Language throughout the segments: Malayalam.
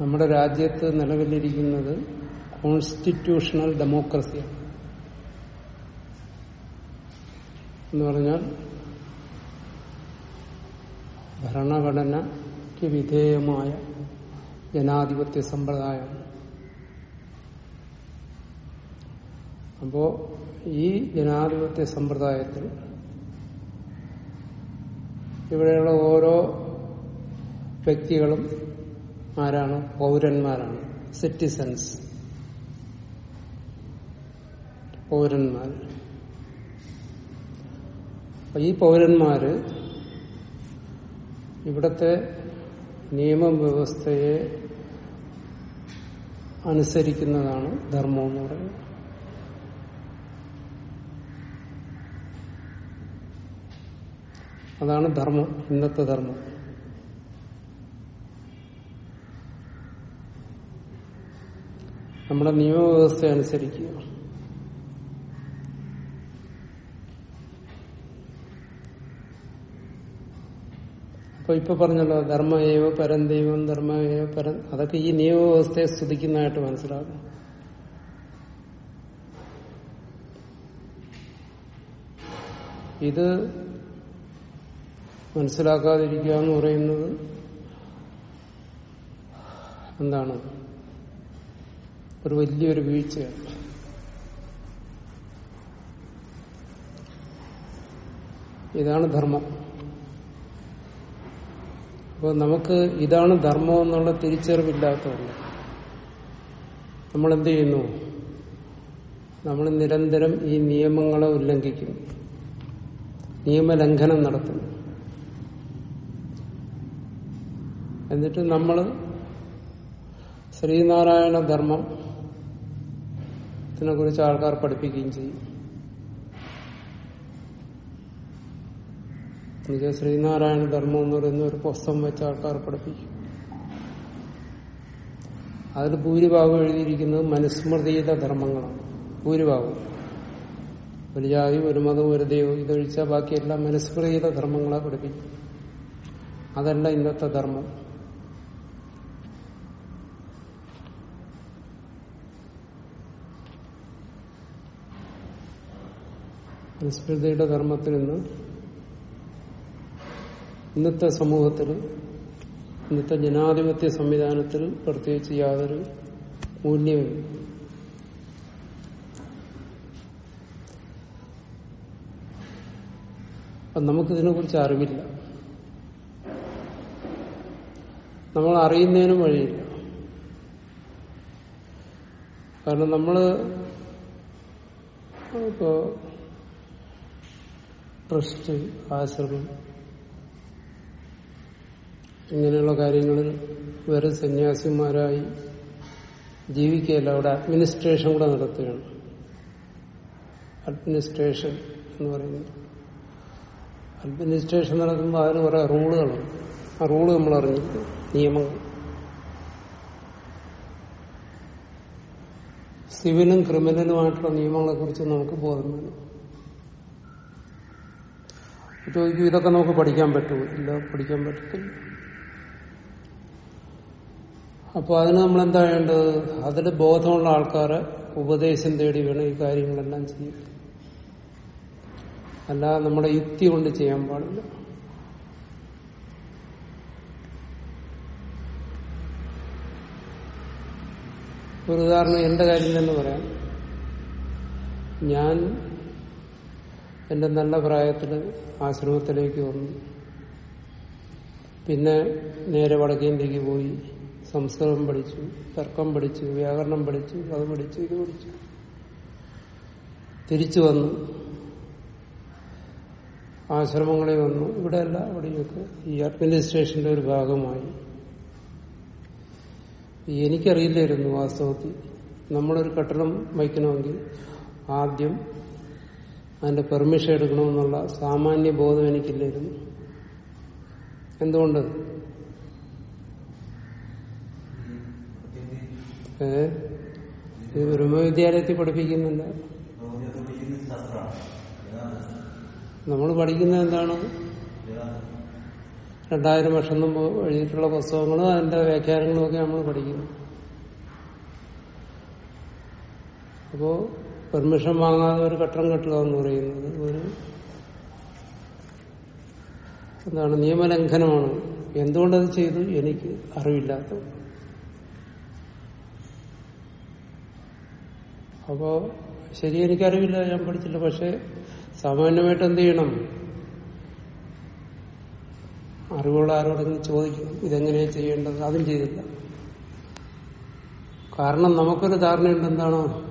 നമ്മുടെ രാജ്യത്ത് നിലവിലിരിക്കുന്നത് കോൺസ്റ്റിറ്റ്യൂഷണൽ ഡെമോക്രസിയാണ് എന്ന് പറഞ്ഞാൽ ഭരണഘടനയ്ക്ക് വിധേയമായ ജനാധിപത്യ സമ്പ്രദായം അപ്പോ ഈ ജനാധിപത്യ സമ്പ്രദായത്തിൽ ഇവിടെയുള്ള ഓരോ വ്യക്തികളും ആരാണ്? പൗരന്മാരാണ്. സിറ്റിസൺസ് പൗരന്മാർ. ഈ പൗരന്മാര് ഇവിടത്തെ നിയമവ്യവസ്ഥയെ അനുസരിക്കുന്നതാണ് ധർമ്മം എന്ന് പറയുന്നത്. അതാണ് ധർമ്മം ഇന്നത്തെ ധർമ്മം. നമ്മുടെ നിയമവ്യവസ്ഥ അനുസരിക്കുക അപ്പൊ ഇപ്പൊ പറഞ്ഞല്ലോ ധർമ്മയേവ പരന്തൈവം ധർമ്മയേവ പരം അതൊക്കെ ഈ നിയമവ്യവസ്ഥയെ സ്തുതിക്കുന്നതായിട്ട് മനസ്സിലാകും. ഇത് മനസ്സിലാക്കാതിരിക്കുക എന്ന് പറയുന്നത് എന്താണ്? ഒരു വലിയൊരു വീഴ്ചയാണ് ഇതാണ് ധർമ്മം. അപ്പോൾ നമുക്ക് ഇതാണ് ധർമ്മം എന്നുള്ള തിരിച്ചറിവില്ലാത്തതുകൊണ്ട് നമ്മൾ എന്ത് ചെയ്യുന്നു? നമ്മൾ നിരന്തരം ഈ നിയമങ്ങളെ ഉല്ലംഘിക്കുന്നു. നിയമലംഘനം നടത്തുന്നു. എന്നിട്ട് നമ്മൾ ശ്രീനാരായണ ധർമ്മം ഇതിനെ കുറിച്ച് ആൾക്കാർ പഠിപ്പിക്കുകയും ചെയ്യും. ശ്രീനാരായണ ധർമ്മം എന്ന് പറയുന്ന ഒരു പുസ്തകം വെച്ച് ആൾക്കാർ പഠിപ്പിക്കും. അതിൽ ഭൂരിഭാഗം എഴുതിയിരിക്കുന്നത് മനുസ്മൃതിയുടെ ധർമ്മങ്ങളാണ്. ഭൂരിഭാഗം ഒരു ജാതി ഒരു മതം ഒരു ദൈവം ഇതൊഴിച്ചാൽ ബാക്കിയെല്ലാം മനുസ്മൃതിയുടെ ധർമ്മങ്ങളെ പഠിപ്പിക്കും അതല്ല ഇന്നത്തെ ധർമ്മം. മനുസ്മൃതിയുടെ കർമ്മത്തിൽ നിന്ന് ഇന്നത്തെ സമൂഹത്തിൽ ഇന്നത്തെ ജനാധിപത്യ സംവിധാനത്തിൽ പ്രത്യേകിച്ച് യാതൊരു മൂല്യവും അപ്പം നമുക്കിതിനെ കുറിച്ച് അറിവില്ല. നമ്മൾ അറിയുന്നതിനും വഴിയില്ല. കാരണം നമ്മൾ ഇപ്പോ ട്രസ്റ്റ് ആശ്രമം ഇങ്ങനെയുള്ള കാര്യങ്ങളിൽ വേറെ സന്യാസിമാരായി ജീവിക്കുകയല്ല. അവിടെ അഡ്മിനിസ്ട്രേഷൻ കൂടെ നടത്തുകയാണ്. അഡ്മിനിസ്ട്രേഷൻ എന്ന് പറയുന്നത്. അഡ്മിനിസ്ട്രേഷൻ നടത്തുമ്പോൾ അതിന് കുറെ റൂളുകളുണ്ട് ആ റൂൾ നമ്മൾ അറിഞ്ഞിരിക്കും നിയമങ്ങൾ. സിവിലും ക്രിമിനലുമായിട്ടുള്ള നിയമങ്ങളെ കുറിച്ച് നമുക്ക് ബോധം വേണം ചോദിക്കും ഇതൊക്കെ നമുക്ക് പഠിക്കാൻ പറ്റുമോ ഇല്ല പഠിക്കാൻ പറ്റത്തില്ല. അപ്പോൾ അതിന് നമ്മൾ എന്താ വേണ്ടത് അതിൽ ബോധമുള്ള ആൾക്കാരെ ഉപദേശം തേടി വേണം ഈ കാര്യങ്ങളെല്ലാം ചെയ്യാൻ. അല്ലാതെ നമ്മുടെ യുക്തി കൊണ്ട് ചെയ്യാൻ പാടില്ല. ഒരു ഉദാഹരണം എന്റെ കാര്യം തന്നെ പറയാം. ഞാൻ എന്റെ നല്ല പ്രായത്തിൽ ആശ്രമത്തിലേക്ക് വന്നു. പിന്നെ നേരെ വടക്കേന്ത്യക്ക് പോയി. സംസ്കൃതം പഠിച്ചു തർക്കം പഠിച്ചു വ്യാകരണം പഠിച്ചു അത് പഠിച്ചു ഇത് പഠിച്ചു. തിരിച്ചു വന്നു. ആശ്രമങ്ങളിൽ വന്നു. ഇവിടെയല്ല അവിടെയൊക്കെ ഈ അഡ്മിനിസ്ട്രേഷന്റെ ഒരു ഭാഗമായി. എനിക്കറിയില്ലായിരുന്നു വാസ്തവത്തിൽ. നമ്മളൊരു കെട്ടിടം വയ്ക്കണമെങ്കിൽ ആദ്യം അതിന്റെ പെർമിഷൻ എടുക്കണമെന്നുള്ള സാമാന്യ ബോധം എനിക്കില്ലായിരുന്നു. എന്തുകൊണ്ട്? ഏ? ഇത് ബ്രഹ്മവിദ്യാലയത്തിൽ പഠിപ്പിക്കുന്നില്ല. നമ്മൾ പഠിക്കുന്നത് എന്താണ്? രണ്ടായിരം വർഷം മുമ്പ് എഴുതിയിട്ടുള്ള പുസ്തകങ്ങളും അതിന്റെ വ്യാഖ്യാനങ്ങളും ഒക്കെ നമ്മൾ പഠിക്കുന്നു. അപ്പോ പെർമിഷൻ വാങ്ങാതെ ഒരു ഘട്ടം കെട്ടുക എന്ന് പറയുന്നത് ഒരു എന്താണ് നിയമലംഘനമാണ്. എന്തുകൊണ്ടത് ചെയ്തു? എനിക്ക് അറിവില്ലാത്ത അപ്പോ ശരി എനിക്കറിവില്ല. ഞാൻ പഠിച്ചില്ല. പക്ഷെ സാമാന്യമായിട്ട് എന്ത് ചെയ്യണം? അറിവുള്ള ആരോടെങ്കിലും ചോദിക്കും ഇതെങ്ങനെയാ ചെയ്യേണ്ടത്? അതും ചെയ്തില്ല. കാരണം നമുക്കൊരു ധാരണയുണ്ട്. എന്താണോ?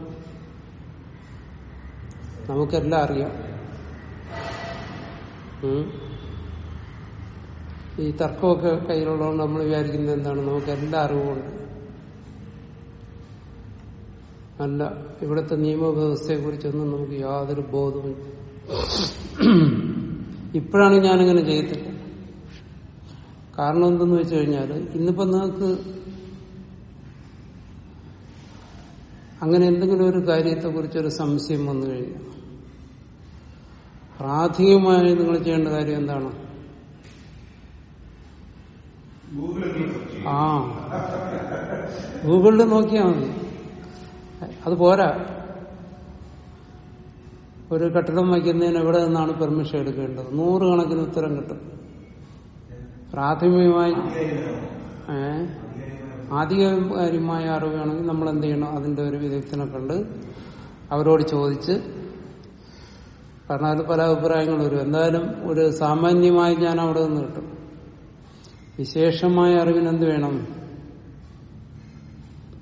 നമുക്കെല്ലാം അറിയാം. ഈ തർക്കമൊക്കെ കയ്യിലുള്ളതുകൊണ്ട് നമ്മൾ വിചാരിക്കുന്നത് എന്താണ്? നമുക്ക് എല്ലാ അറിവുമുണ്ട് അല്ല ഇവിടുത്തെ നിയമവ്യവസ്ഥയെ കുറിച്ചൊന്നും നമുക്ക് യാതൊരു ബോധവും ഇപ്പോഴാണ് ഞാനിങ്ങനെ ചെയ്യത്തില്ല കാരണം എന്തെന്ന് വെച്ച് കഴിഞ്ഞാൽ ഇന്നിപ്പോ നിങ്ങൾക്ക് അങ്ങനെ എന്തെങ്കിലും ഒരു കാര്യത്തെ കുറിച്ചൊരു സംശയം വന്നു കഴിഞ്ഞാൽ പ്രാഥമികമായി നിങ്ങൾ ചെയ്യേണ്ട കാര്യം എന്താണ്? ആ. ഗൂഗിളിൽ നോക്കിയാൽ മതി. അത് പോരാ. ഒരു കെട്ടിടം വയ്ക്കുന്നതിന് എവിടെ നിന്നാണ് പെർമിഷൻ എടുക്കേണ്ടത്? നൂറുകണക്കിന് ഉത്തരം കിട്ടും. പ്രാഥമികമായി ആധികാരികമായ അറിവാണെങ്കിൽ നമ്മൾ എന്ത് ചെയ്യണം? അതിന്റെ ഒരു വിദഗ്ധനെ കണ്ട് അവരോട് ചോദിച്ച് കാരണം അതിൽ പല അഭിപ്രായങ്ങൾ വരും. എന്തായാലും ഒരു സാമാന്യമായി ഞാൻ അവിടെ നിന്ന് കിട്ടും. വിശേഷമായ അറിവിനെന്ത് വേണം?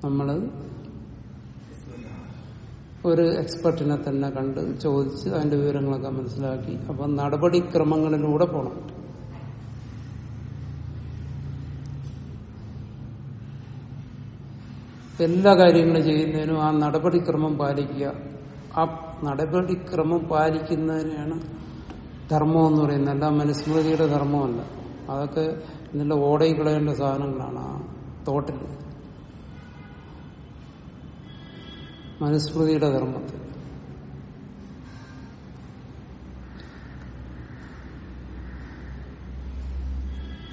നമ്മൾ ഒരു എക്സ്പെർട്ടിനെ തന്നെ കണ്ട് ചോദിച്ച് അതിന്റെ വിവരങ്ങളൊക്കെ മനസ്സിലാക്കി. അപ്പം നടപടിക്രമങ്ങളിലൂടെ പോണം. എല്ലാ കാര്യങ്ങളും ചെയ്യുന്നതിനും ആ നടപടിക്രമം പാലിക്കുക. ആ നടപടിക്രമം പാലിക്കുന്നതിനാണ് ധർമ്മം എന്ന് പറയുന്നത്. അല്ല മനുസ്മൃതിയുടെ ധർമ്മമല്ല. അതൊക്കെ നല്ല ഓടയിൽ കളയേണ്ട സാധനങ്ങളാണ് ആ തോട്ടിൽ. മനുസ്മൃതിയുടെ ധർമ്മത്തിൽ.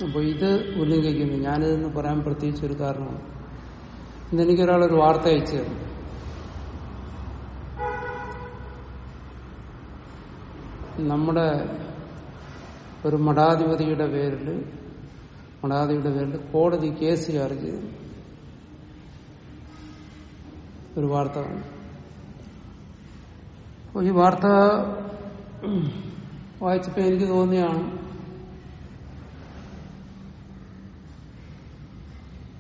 അപ്പൊ ഇത് ഉല്ലംഘിക്കുന്നു. ഞാനിതെന്ന് പറയാൻ പ്രത്യേകിച്ച് ഒരു കാരണമാണ് ഇന്നെനിക്കൊരാളൊരു വാർത്ത അയച്ചു തന്നു. നമ്മുടെ ഒരു മഠാധിപതിയുടെ പേരിൽ മഠാധിപതിയുടെ പേരിൽ കോടതി കേസ് ചാർജ് ചെയ്തു ഒരു വാർത്ത ഈ വാർത്ത വായിച്ചപ്പോ എനിക്ക് തോന്നിയാണ്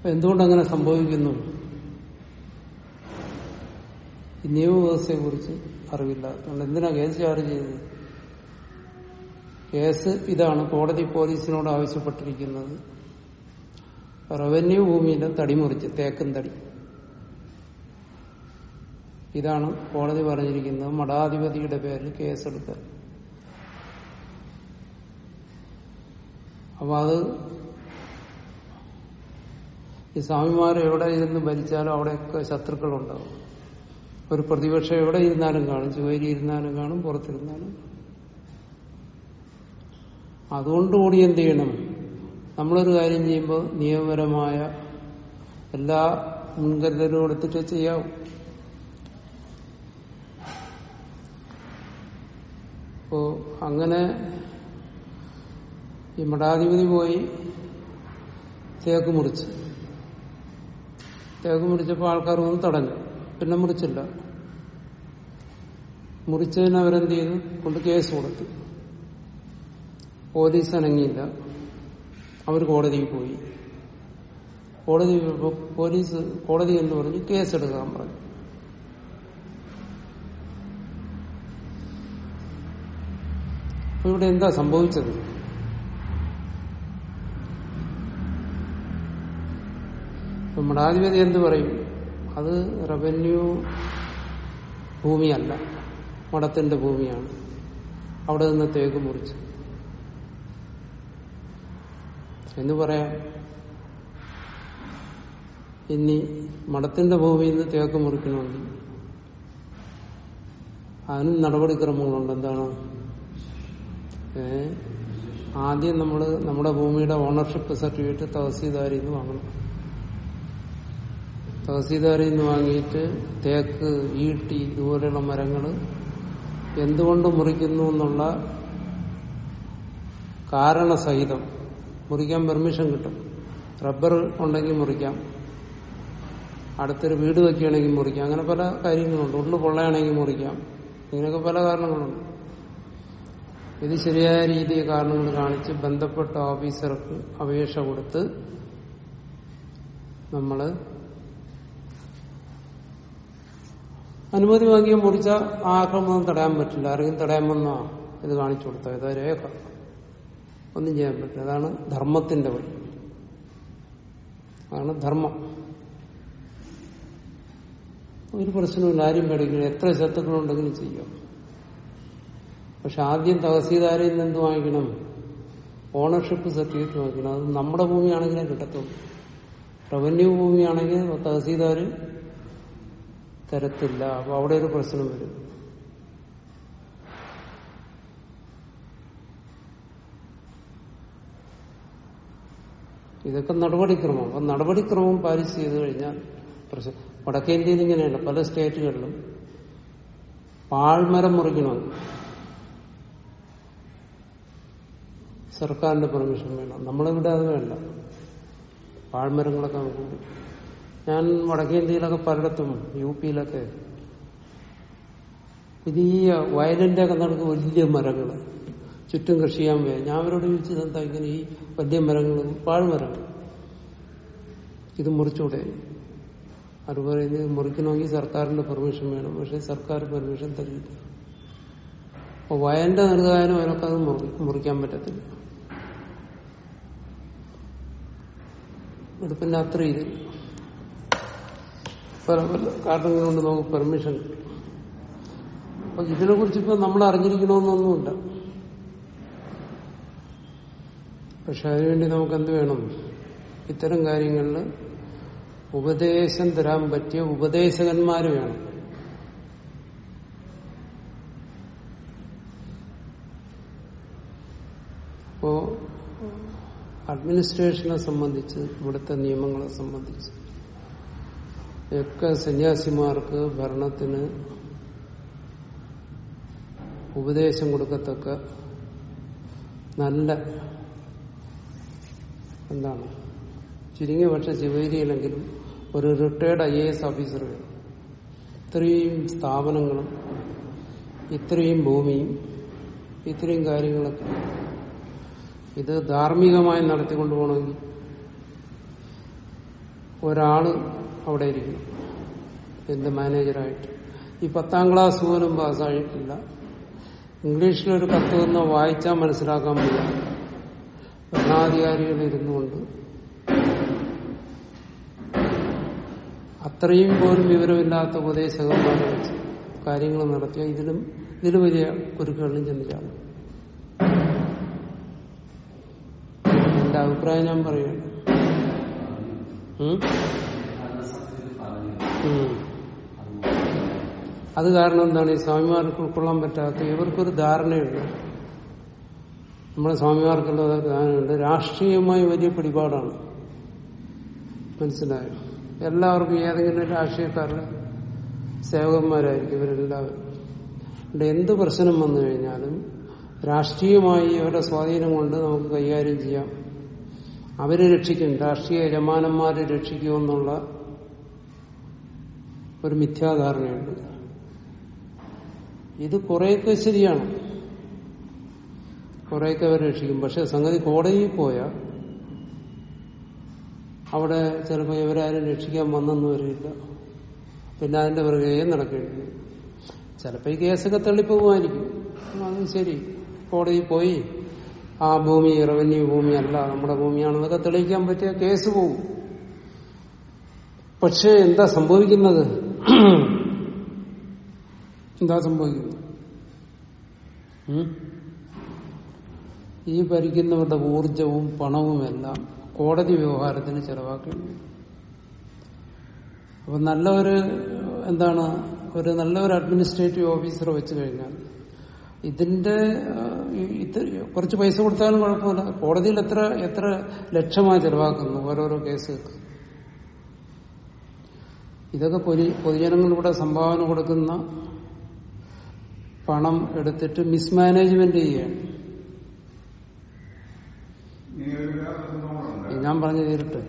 എന്തുകൊണ്ടങ്ങനെ സംഭവിക്കുന്നു? ഈ നിയമവ്യവസ്ഥയെ കുറിച്ച് അറിവില്ല അതുകൊണ്ട് എന്തിനാ കേസ് ചാർജ് ചെയ്തത് കേസ് ഇതാണ് കോടതി പോലീസിനോട് ആവശ്യപ്പെട്ടിരിക്കുന്നത്. റവന്യൂ ഭൂമിയിലെ തടി മുറിച്ച് തേക്കും തടി. ഇതാണ് കോടതി പറഞ്ഞിരിക്കുന്നത്. മഠാധിപതിയുടെ പേരിൽ കേസെടുത്ത്. അപ്പൊ അത് ഈ സ്വാമിമാർ എവിടെ ഇരുന്ന് ഭരിച്ചാലും അവിടെയൊക്കെ ശത്രുക്കളുണ്ടാവും. ഒരു പ്രതിപക്ഷം എവിടെ ഇരുന്നാലും കാണും. ചുവരി ഇരുന്നാലും കാണും പുറത്തിരുന്നാലും കാണും. അതുകൊണ്ടുകൂടി എന്ത് ചെയ്യണം? നമ്മളൊരു കാര്യം ചെയ്യുമ്പോൾ നിയമപരമായ എല്ലാ മുൻകരുതലും എടുത്തിട്ട് ചെയ്യാവും അപ്പോ അങ്ങനെ ഈ മഠാധിപതി പോയി തേക്ക് മുറിച്ച്. തേക്ക് മുറിച്ചപ്പോൾ ആൾക്കാർ ഒന്നും തടഞ്ഞു. പിന്നെ മുറിച്ചില്ല. മുറിച്ചതിന് അവരെന്ത് ചെയ്തു? കൊണ്ട് കേസ് കൊടുത്തു. പോലീസ് അനങ്ങിയില്ല അവർ കോടതിയിൽ പോയി. കോടതി പോലീസ് കോടതി എന്ന് പറഞ്ഞ് കേസെടുക്കാൻ പറഞ്ഞു. അപ്പൊ ഇവിടെ എന്താ സംഭവിച്ചത്? മഠാധിപതി എന്ത് പറയും? അത് റവന്യൂ ഭൂമിയല്ല. മഠത്തിന്റെ ഭൂമിയാണ്. അവിടെ നിന്ന് തേക്ക് മുറിച്ചു. എന്ന് പറയാം. ഇനി മഠത്തിന്റെ ഭൂമിയിൽ നിന്ന് തേക്ക് മുറിക്കണമെങ്കിൽ അതിനും നടപടിക്രമങ്ങളുണ്ട്. എന്താണ്? ആദ്യം നമ്മൾ നമ്മുടെ ഭൂമിയുടെ ഓണർഷിപ്പ് സർട്ടിഫിക്കറ്റ് തഹസീൽദാരിൽ നിന്ന് വാങ്ങണം. തഹസീൽദാരിൽ നിന്ന് വാങ്ങിയിട്ട് തേക്ക് ഈട്ടി ഇതുപോലെയുള്ള മരങ്ങൾ എന്തുകൊണ്ട് മുറിക്കുന്നു എന്നുള്ള കാരണസഹിതം മുറിക്കാൻ പെർമിഷൻ കിട്ടും. റബ്ബർ ഉണ്ടെങ്കിൽ മുറിക്കാം. അടുത്തൊരു വീട് വെക്കുകയാണെങ്കിൽ മുറിക്കാം. അങ്ങനെ പല കാര്യങ്ങളുണ്ട്. ഉള്ളു കൊള്ളയാണെങ്കിൽ മുറിക്കാം. ഇങ്ങനെയൊക്കെ പല കാരണങ്ങളുണ്ട്. ഇത് ശരിയായ രീതിയിൽ കാരണങ്ങൾ കാണിച്ച് ബന്ധപ്പെട്ട ഓഫീസർക്ക് അപേക്ഷ കൊടുത്ത് നമ്മൾ അനുമതി വാങ്ങിയ മുറിച്ച ആക്രമണം തടയാൻ പറ്റില്ല. ആരെങ്കിലും വന്നാ ഇത് കാണിച്ചു കൊടുത്ത ഇതാ രേഖ. ഒന്നും ചെയ്യാൻ പറ്റില്ല അതാണ് ധർമ്മത്തിന്റെ വഴി. അതാണ് ധർമ്മം. ഒരു പ്രശ്നമില്ല ആരും പേടിക്കില്ല. എത്ര ശത്രുക്കളുണ്ടെങ്കിലും ചെയ്യാം. പക്ഷെ ആദ്യം തഹസീൽദാരിൽ നിന്ന് എന്ത് വാങ്ങിക്കണം? ഓണർഷിപ്പ് സർട്ടിഫിക്കറ്റ് വാങ്ങിക്കണം. അത് നമ്മുടെ ഭൂമിയാണെങ്കിലേ കിട്ടത്തുള്ളൂ. റവന്യൂ ഭൂമിയാണെങ്കിൽ തഹസീൽദാർ തരത്തില്ല. അപ്പൊ അവിടെ ഒരു പ്രശ്നം വരും. ഇതൊക്കെ നടപടിക്രമം. അപ്പൊ നടപടിക്രമം പാലിച്ച് ചെയ്തു കഴിഞ്ഞാൽ പ്രശ്നം വടക്കേന്ത്യയിൽ ഇങ്ങനെയല്ല പല സ്റ്റേറ്റുകളിലും പാഴ്മരം മുറിക്കണം സർക്കാരിന്റെ പെർമിഷൻ വേണം. നമ്മളിവിടെ അത് വേണ്ട. പാഴ്മരങ്ങളൊക്കെ നമുക്ക്. ഞാൻ വടക്കേന്ത്യയിലൊക്കെ പലയിടത്തും യു പിയിലൊക്കെ. വലിയ വയലിന്റെ ഒക്കെ വലിയ മരങ്ങൾ ചുറ്റും കൃഷി ചെയ്യാൻ വയ്യ ഞാൻ അവരോട് ചോദിച്ചത് എന്താ ഇങ്ങനെ ഈ വലിയ മരങ്ങൾ ഇത് മുറിച്ചൂടെ? അത് പറയുന്നത് മുറിക്കണമെങ്കിൽ സർക്കാരിന്റെ പെർമിഷൻ വേണം. പക്ഷെ സർക്കാർ പെർമിഷൻ തരില്ല. അപ്പൊ വയന്റെ നൽകാനും അതിനൊക്കെ അത് മുറിക്കാൻ പറ്റത്തില്ല. ഇവിടെ പിന്നെ അത്ര ഇതില്ല പല പല കാരണങ്ങൾ കൊണ്ട് നമുക്ക് പെർമിഷൻ അപ്പൊ ഇതിനെ കുറിച്ച് ഇപ്പൊ നമ്മൾ അറിഞ്ഞിരിക്കണമെന്നൊന്നുമില്ല. പക്ഷെ അതിനുവേണ്ടി നമുക്ക് എന്ത് വേണം? ഇത്തരം കാര്യങ്ങളിൽ ഉപദേശം തരാൻ പറ്റിയ ഉപദേശകന്മാർ വേണം. അപ്പോ അഡ്മിനിസ്ട്രേഷനെ സംബന്ധിച്ച് ഇവിടുത്തെ നിയമങ്ങളെ സംബന്ധിച്ച് ഒക്കെ സന്യാസിമാർക്ക് ഭരണത്തിന് ഉപദേശം കൊടുക്കത്തക്ക നല്ല എന്താണ്? ചുരുങ്ങിയ പക്ഷെ ശിവേരിയിലെങ്കിലും ഒരു retired I A S officer ഇത്രയും സ്ഥാപനങ്ങളും ഇത്രയും ഭൂമിയും ഇത്രയും കാര്യങ്ങളൊക്കെ ഇത് ധാർമ്മികമായി നടത്തിക്കൊണ്ടു പോകണമെങ്കിൽ ഒരാൾ അവിടെ ഇരിക്കും എന്റെ മാനേജറായിട്ട്? ഈ പത്താം ക്ലാസ് പോലും പാസ്സായിട്ടില്ല. ഇംഗ്ലീഷിലൊരു കത്ത് തന്നെ വായിച്ചാൽ മനസ്സിലാക്കാൻ വയ്യ ഭരണാധികാരികൾ ഇരുന്നുകൊണ്ട് അത്രയും പോലും വിവരമില്ലാത്ത ഉപദേശകന്മാരെ വെച്ച് കാര്യങ്ങൾ നടത്തിയ ഇതിലും ഇതിൽ വലിയ കുരുക്കുകളിലും ചെന്നിട്ടാണ് എന്റെ അഭിപ്രായം ഞാൻ പറയുകയാണ്. അത് കാരണം എന്താണ്? ഈ സ്വാമിമാർക്ക് ഉൾക്കൊള്ളാൻ പറ്റാത്ത ഇവർക്കൊരു ധാരണയുണ്ട്. നമ്മുടെ സ്വാമിമാർക്കുള്ള ഒരു രാഷ്ട്രീയമായി വലിയ പിടിപാടാണ്. മനസ്സിലായോ? എല്ലാവർക്കും ഏതെങ്കിലും രാഷ്ട്രീയക്കാരുടെ സേവകന്മാരായിരിക്കും ഇവരെല്ലാവരും. എന്ത് പ്രശ്നം വന്നു കഴിഞ്ഞാലും രാഷ്ട്രീയമായി അവരുടെ സ്വാധീനം കൊണ്ട് നമുക്ക് കൈകാര്യം ചെയ്യാം. അവരെ രക്ഷിക്കും. രാഷ്ട്രീയ യജമാനന്മാരെ രക്ഷിക്കുമെന്നുള്ള ഒരു മിഥ്യാധാരണയുണ്ട്. ഇത് കുറെയൊക്കെ ശരിയാണ്. കുറെയൊക്കെ അവർ രക്ഷിക്കും. പക്ഷെ സംഗതി കോടതിയിൽ പോയ അവിടെ ചിലപ്പോൾ ഇവരാരും രക്ഷിക്കാൻ വന്നെന്ന് വരില്ല. പിന്നെ അതിന്റെ പിറകെ നടക്കേണ്ടി ചിലപ്പോൾ ഈ കേസൊക്കെ തള്ളിപ്പോകുമായിരിക്കും. അത് ശരി. കോടതിയിൽ പോയി. ആ ഭൂമി റവന്യൂ ഭൂമി അല്ല നമ്മുടെ ഭൂമിയാണെന്നൊക്കെ തെളിയിക്കാൻ പറ്റിയ കേസ് പോകും പക്ഷേ എന്താ സംഭവിക്കുന്നത്? എന്താ സംഭവിക്കുന്നത്? ഈ ഭരിക്കുന്നവരുടെ ഊർജവും പണവുമെല്ലാം കോടതി വ്യവഹാരത്തിന് ചെലവാക്കേണ്ടി. അപ്പൊ നല്ല ഒരു എന്താണ് ഒരു നല്ല ഒരു അഡ്മിനിസ്ട്രേറ്റീവ് ഓഫീസറെ വെച്ച് കഴിഞ്ഞാൽ ഇതിന്റെ ഇത് കുറച്ച് പൈസ കൊടുത്താലും കുഴപ്പമില്ല. കോടതിയിൽ എത്ര എത്ര ലക്ഷമായി ചെലവാക്കുന്നു ഓരോരോ കേസ് ഇതൊക്കെ പൊതു പൊതുജനങ്ങളിലൂടെ സംഭാവന കൊടുക്കുന്ന പണം എടുത്തിട്ട് മിസ്മാനേജ്മെന്റ് ചെയ്യുകയാണ്. ഞാൻ പറഞ്ഞു തീരട്ടെ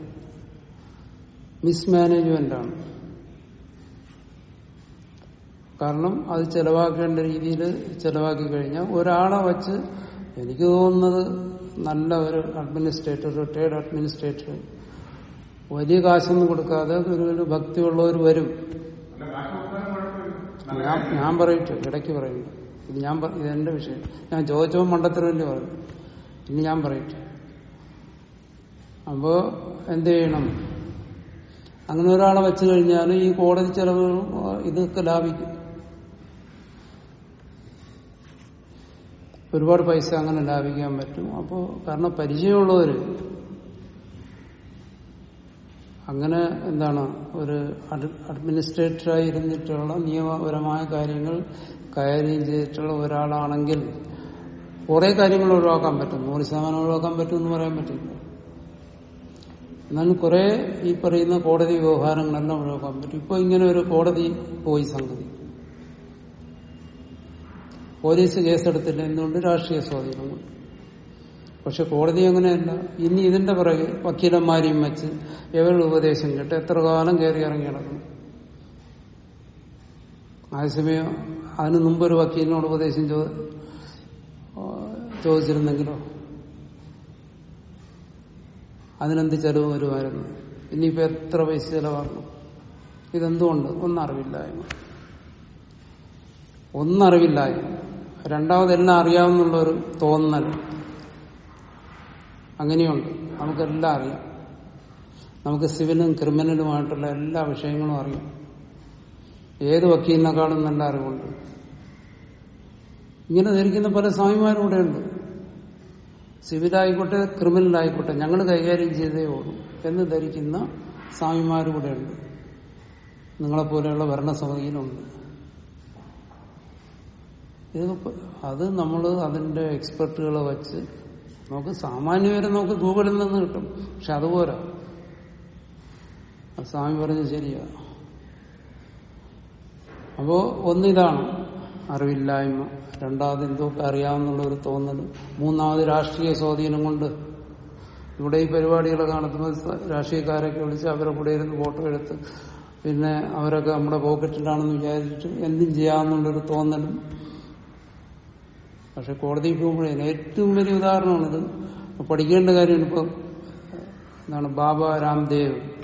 മിസ്മാനേജ്മെന്റ് ആണ്. കാരണം അത് ചെലവാക്കേണ്ട രീതിയിൽ ചെലവാക്കി കഴിഞ്ഞാൽ ഒരാളെ വച്ച് എനിക്ക് തോന്നുന്നത് നല്ല ഒരു അഡ്മിനിസ്ട്രേറ്റർ റിട്ടയർഡ് അഡ്മിനിസ്ട്രേറ്റർ വലിയ കാശൊന്നും കൊടുക്കാതെ ഒരു ഒരു ഭക്തിയുള്ളവർ വരും. ഞാൻ ഞാൻ പറയട്ടെ ഇടയ്ക്ക് പറയുന്നു ഇത് ഞാൻ ഇതെന്റെ വിഷയം. ഞാൻ ചോദിച്ചപ്പോൾ വേണ്ടി പറഞ്ഞു ഇനി ഞാൻ പറയട്ടെ. അപ്പോ എന്ത് ചെയ്യണം? അങ്ങനെ ഒരാളെ വെച്ചു കഴിഞ്ഞാൽ ഈ കോടതി ചെലവ് ഇതൊക്കെ ലാഭിക്കും. ഒരുപാട് പൈസ അങ്ങനെ ലാഭിക്കാൻ പറ്റും. അപ്പോൾ കാരണം പരിചയമുള്ളവര് അങ്ങനെ എന്താണ് ഒരു അഡ്- അഡ്മിനിസ്ട്രേറ്ററായി ഇരുന്നിട്ടുള്ള നിയമപരമായ കാര്യങ്ങൾ കൈകാര്യം ചെയ്തിട്ടുള്ള ഒരാളാണെങ്കിൽ കുറെ കാര്യങ്ങൾ ഒഴിവാക്കാൻ പറ്റും. നൂറ് ശതമാനം ഒഴിവാക്കാൻ പറ്റും എന്ന് പറയാൻ പറ്റില്ല. എന്നാലും കുറെ ഈ പറയുന്ന കോടതി വ്യവഹാരങ്ങളെല്ലാം ഒഴിവാക്കാൻ പറ്റും ഇപ്പൊ ഇങ്ങനെ ഒരു കോടതി പോയി സംഗതി. പോലീസ് കേസെടുത്തില്ല എന്നുകൊണ്ട് രാഷ്ട്രീയ സ്വാധീനം കൊണ്ട് പക്ഷെ കോടതി അങ്ങനെയല്ല. ഇനി ഇതിന്റെ പിറകെ വക്കീലന്മാരെയും വെച്ച് ഇവരുടെ ഉപദേശം കേട്ട് എത്ര കാലം കയറി ഇറങ്ങി നടക്കണം? അതേസമയം അതിനു മുമ്പ് ഒരു വക്കീലിനോട് ഉപദേശം ചോദിച്ചിരുന്നെങ്കിലോ? അതിനെന്ത് ചെലവ് വരുമായിരുന്നു? ഇനിയിപ്പോ എത്ര പൈസ ചെലവാക്കണം ഇതെന്തുകൊണ്ട്? ഒന്നറിവില്ലായ്മ. ഒന്നറിവില്ലായ്മ. രണ്ടാമത് എല്ലാം ഒരു തോന്നൽ. അങ്ങനെയുണ്ട്. നമുക്കെല്ലാം അറിയാം. നമുക്ക് സിവിലും ക്രിമിനലുമായിട്ടുള്ള എല്ലാ വിഷയങ്ങളും അറിയാം. ഏത് വക്കീലിനെക്കാളും നല്ല അറിവുണ്ട്. ഇങ്ങനെ ധരിക്കുന്ന പല സ്വാമിമാരും ഇവിടെ ആയിക്കോട്ടെ ക്രിമിനൽ ആയിക്കോട്ടെ ഞങ്ങൾ കൈകാര്യം ചെയ്തേ ഉള്ളൂ എന്ന് ധരിക്കുന്ന സ്വാമിമാരും ഇവിടെ ഉണ്ട് നിങ്ങളെപ്പോലെയുള്ള ഭരണസമിതിയിലുണ്ട്. ഇത് അത് നമ്മൾ അതിന്റെ എക്സ്പെർട്ടുകളെ വച്ച് നമുക്ക് സാമാന്യവരെ നമുക്ക് ഗൂഗിളിൽ നിന്ന് കിട്ടും. പക്ഷെ അതുപോരാ അത് സ്വാമി പറഞ്ഞത് ശരിയാ. അപ്പോ ഒന്നിതാണ്. അറിവില്ലായ്മ. രണ്ടാമത് എന്തൊക്കെ അറിയാമെന്നുള്ള ഒരു തോന്നൽ മൂന്നാമത് രാഷ്ട്രീയ സ്വാധീനം കൊണ്ട്. ഇവിടെ ഈ പരിപാടികളൊക്കെ നടത്തുമ്പോൾ സ- രാഷ്ട്രീയക്കാരൊക്കെ വിളിച്ച് അവരെ കൂടെ ഇരുന്ന് ഫോട്ടോ എടുത്ത് പിന്നെ അവരൊക്കെ നമ്മുടെ പോക്കറ്റിലാണെന്ന് വിചാരിച്ചിട്ട് എന്തും ചെയ്യാമെന്നുള്ളൊരു തോന്നലും. പക്ഷെ കോടതി പോകുമ്പോഴേ ഏറ്റവും വലിയ ഉദാഹരണമാണിത്. പഠിക്കേണ്ട കാര്യമാണ് ഇപ്പം എന്താണ് ബാബ രാംദേവ്.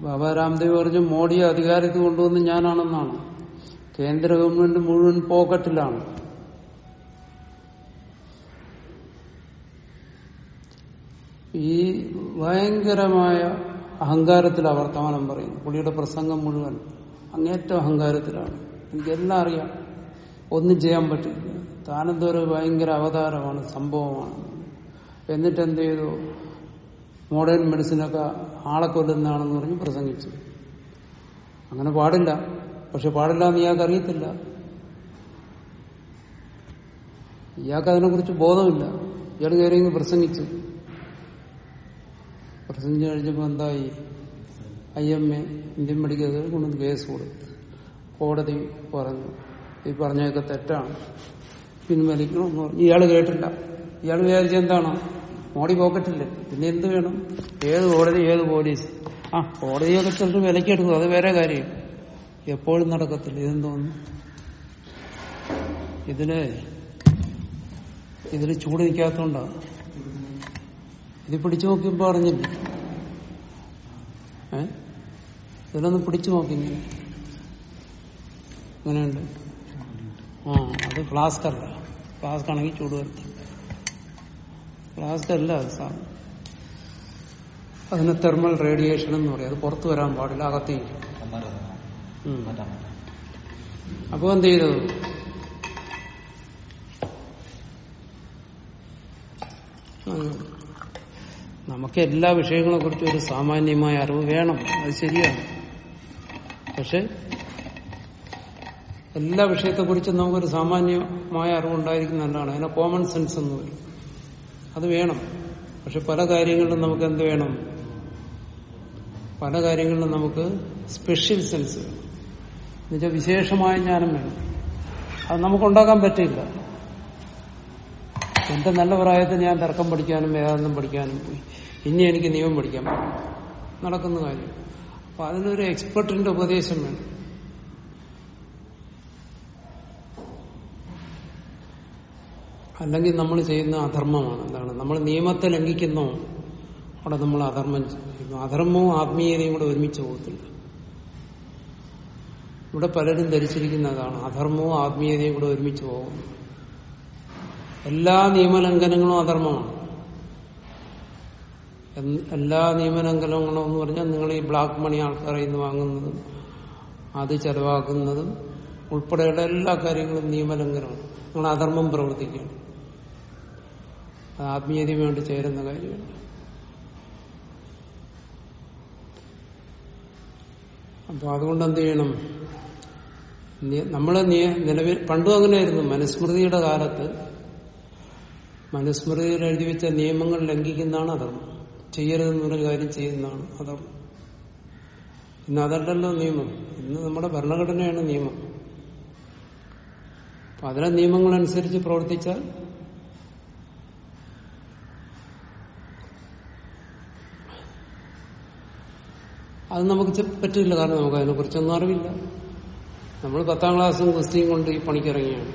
ബാബ രാംദേവ് പറഞ്ഞു മോഡിയെ അധികാരത്തിൽ കൊണ്ടുവന്ന് ഞാനാണെന്നാണ്. കേന്ദ്ര ഗവൺമെന്റ് മുഴുവൻ പോക്കറ്റിലാണ്. ഈ ഭയങ്കരമായ അഹങ്കാരത്തിലാണ് വർത്തമാനം പറയുന്നത്. പുള്ളിയുടെ പ്രസംഗം മുഴുവൻ അങ്ങേറ്റം അഹങ്കാരത്തിലാണ്. എനിക്കെല്ലാം അറിയാം. ഒന്നും ചെയ്യാൻ പറ്റില്ല. താനെന്തോ ഒരു ഭയങ്കര അവതാരമാണ് സംഭവമാണ്. എന്നിട്ടെന്ത് ചെയ്തു? മോഡേൺ മെഡിസിനൊക്കെ ആളെ കൊല്ലുന്നതാണെന്ന് പറഞ്ഞ് പ്രസംഗിച്ചു. അങ്ങനെ പാടില്ല. പക്ഷെ പാടില്ല എന്ന് ഇയാൾക്ക് അറിയത്തില്ല. ഇയാൾക്ക് അതിനെക്കുറിച്ച് ബോധമില്ല. ഇയാൾ കയറിയെങ്കിൽ പ്രസംഗിച്ചു. പ്രസംഗിച്ചു കഴിഞ്ഞപ്പോൾ എന്തായി? I M A Indian medical കൊണ്ടുവന്ന് കേസ് കൊടുത്തു. കോടതി പറഞ്ഞു ഈ പറഞ്ഞതൊക്കെ തെറ്റാണ്. പിൻവലിക്കണമെന്ന് പറഞ്ഞു. ഇയാൾ കേട്ടില്ല. ഇയാൾ വിചാരിച്ച എന്താണ്? മോഡി പോക്കറ്റില്ല പിന്നെ എന്ത് വേണം? ഏത് കോടതി ഏത് പോലീസ്? ആ കോടതിയൊക്കെ ചിലർ വിലക്കെടുക്കും അത് വേറെ കാര്യം. എപ്പോഴും നടക്കത്തില്ല. ഇതെന്തോന്നു? ഇതിന് ഇതിന് ചൂട് നിൽക്കാത്തോണ്ടാണ് ഇത് പിടിച്ചു നോക്കിയപ്പോ അറിഞ്ഞില്ല? ഏ? ഇതിലൊന്ന് പിടിച്ചു നോക്കി ഇങ്ങനെയുണ്ട്. ആ അത് ഫ്ലാസ്ക് അല്ല ഫ്ലാസ്ക് ആണെങ്കിൽ ചൂട് വരുത്തി. ഫ്ലാസ്ക് അല്ല അത് സാധനം അതിന് തെർമൽ റേഡിയേഷൻ എന്ന് പറയും. അത് പുറത്തു വരാൻ പാടില്ല അകത്തേക്ക്. അപ്പൊ എന്ത് ചെയ്തു? നമുക്ക് എല്ലാ വിഷയങ്ങളെ കുറിച്ചും ഒരു സാമാന്യമായ അറിവ് വേണം. അത് ശരിയാണ്. പക്ഷെ എല്ലാ വിഷയത്തെ വിഷയത്തെക്കുറിച്ചും നമുക്കൊരു സാമാന്യമായ അറിവുണ്ടായിരിക്കുന്നതാണ്. നല്ലതാണ് അതിനെ കോമൺ സെൻസ് എന്ന് പറയും. അത് വേണം. പക്ഷെ പല കാര്യങ്ങളിലും നമുക്ക് എന്ത് വേണം? പല കാര്യങ്ങളിലും നമുക്ക് സ്പെഷ്യൽ സെൻസ് വേണം. എന്നുവെച്ചാൽ വിശേഷമായ ജ്ഞാനം വേണം. അത് നമുക്ക് നമുക്കുണ്ടാക്കാൻ പറ്റില്ല. എന്റെ നല്ല പ്രായത്തിൽ ഞാൻ തർക്കം പഠിക്കാനും വേദാന്തം പഠിക്കാനും പോയി ഇനി എനിക്ക് നിയമം പഠിക്കാൻ നടക്കുന്ന കാര്യം. അപ്പൊ അതിനൊരു എക്സ്പെർട്ടിന്റെ ഉപദേശം വേണം. അല്ലെങ്കിൽ നമ്മൾ ചെയ്യുന്ന അധർമ്മമാണ്. എന്താണ്? നമ്മൾ നിയമത്തെ ലംഘിക്കുന്നു അവിടെ നമ്മൾ അധർമ്മം ചെയ്യുന്നു അധർമ്മവും ആത്മീയതയും കൂടെ ഒരുമിച്ച് പോകത്തില്ല. ഇവിടെ പലരും ധരിച്ചിരിക്കുന്നതാണ്. അധർമ്മവും ആത്മീയതയും കൂടെ ഒരുമിച്ച് പോകും എല്ലാ നിയമലംഘനങ്ങളും അധർമ്മമാണ്. എല്ലാ നിയമലംഘനങ്ങളും എന്ന് പറഞ്ഞാൽ നിങ്ങൾ ഈ ബ്ലാക്ക് മണി ആൾക്കാരെ ഇന്ന് വാങ്ങുന്നതും അത് ചെലവാക്കുന്നതും ഉൾപ്പെടെയുള്ള എല്ലാ കാര്യങ്ങളും നിയമലംഘനമാണ്. നിങ്ങൾ അധർമ്മം പ്രവർത്തിക്കുകയാണ് അത് ആത്മീയതയും വേണ്ടി ചേരുന്ന കാര്യമല്ല അപ്പൊ അതുകൊണ്ട് എന്ത് ചെയ്യണം? നമ്മളെ നിലവിൽ പണ്ടും അങ്ങനെയായിരുന്നു. മനുസ്മൃതിയുടെ കാലത്ത് മനുസ്മൃതിയിൽ എഴുതി വെച്ച നിയമങ്ങൾ ലംഘിക്കുന്നതാണ് അധർമ്മം. പറഞ്ഞ കാര്യം ചെയ്യുന്നതാണ് അധർമ്മം. ഇന്ന് അതല്ലല്ലോ നിയമം. ഇന്ന് നമ്മുടെ ഭരണഘടനയാണ് നിയമം. അപ്പൊ അതിലെ നിയമങ്ങളനുസരിച്ച് പ്രവർത്തിച്ചാൽ അത് നമുക്ക് പറ്റില്ല കാരണം നമുക്ക് അതിനെക്കുറിച്ചൊന്നും അറിവില്ല. നമ്മൾ പത്താം ക്ലാസ്സും ക്രിസ്ത്യം കൊണ്ട് ഈ പണിക്കിറങ്ങിയാണ്.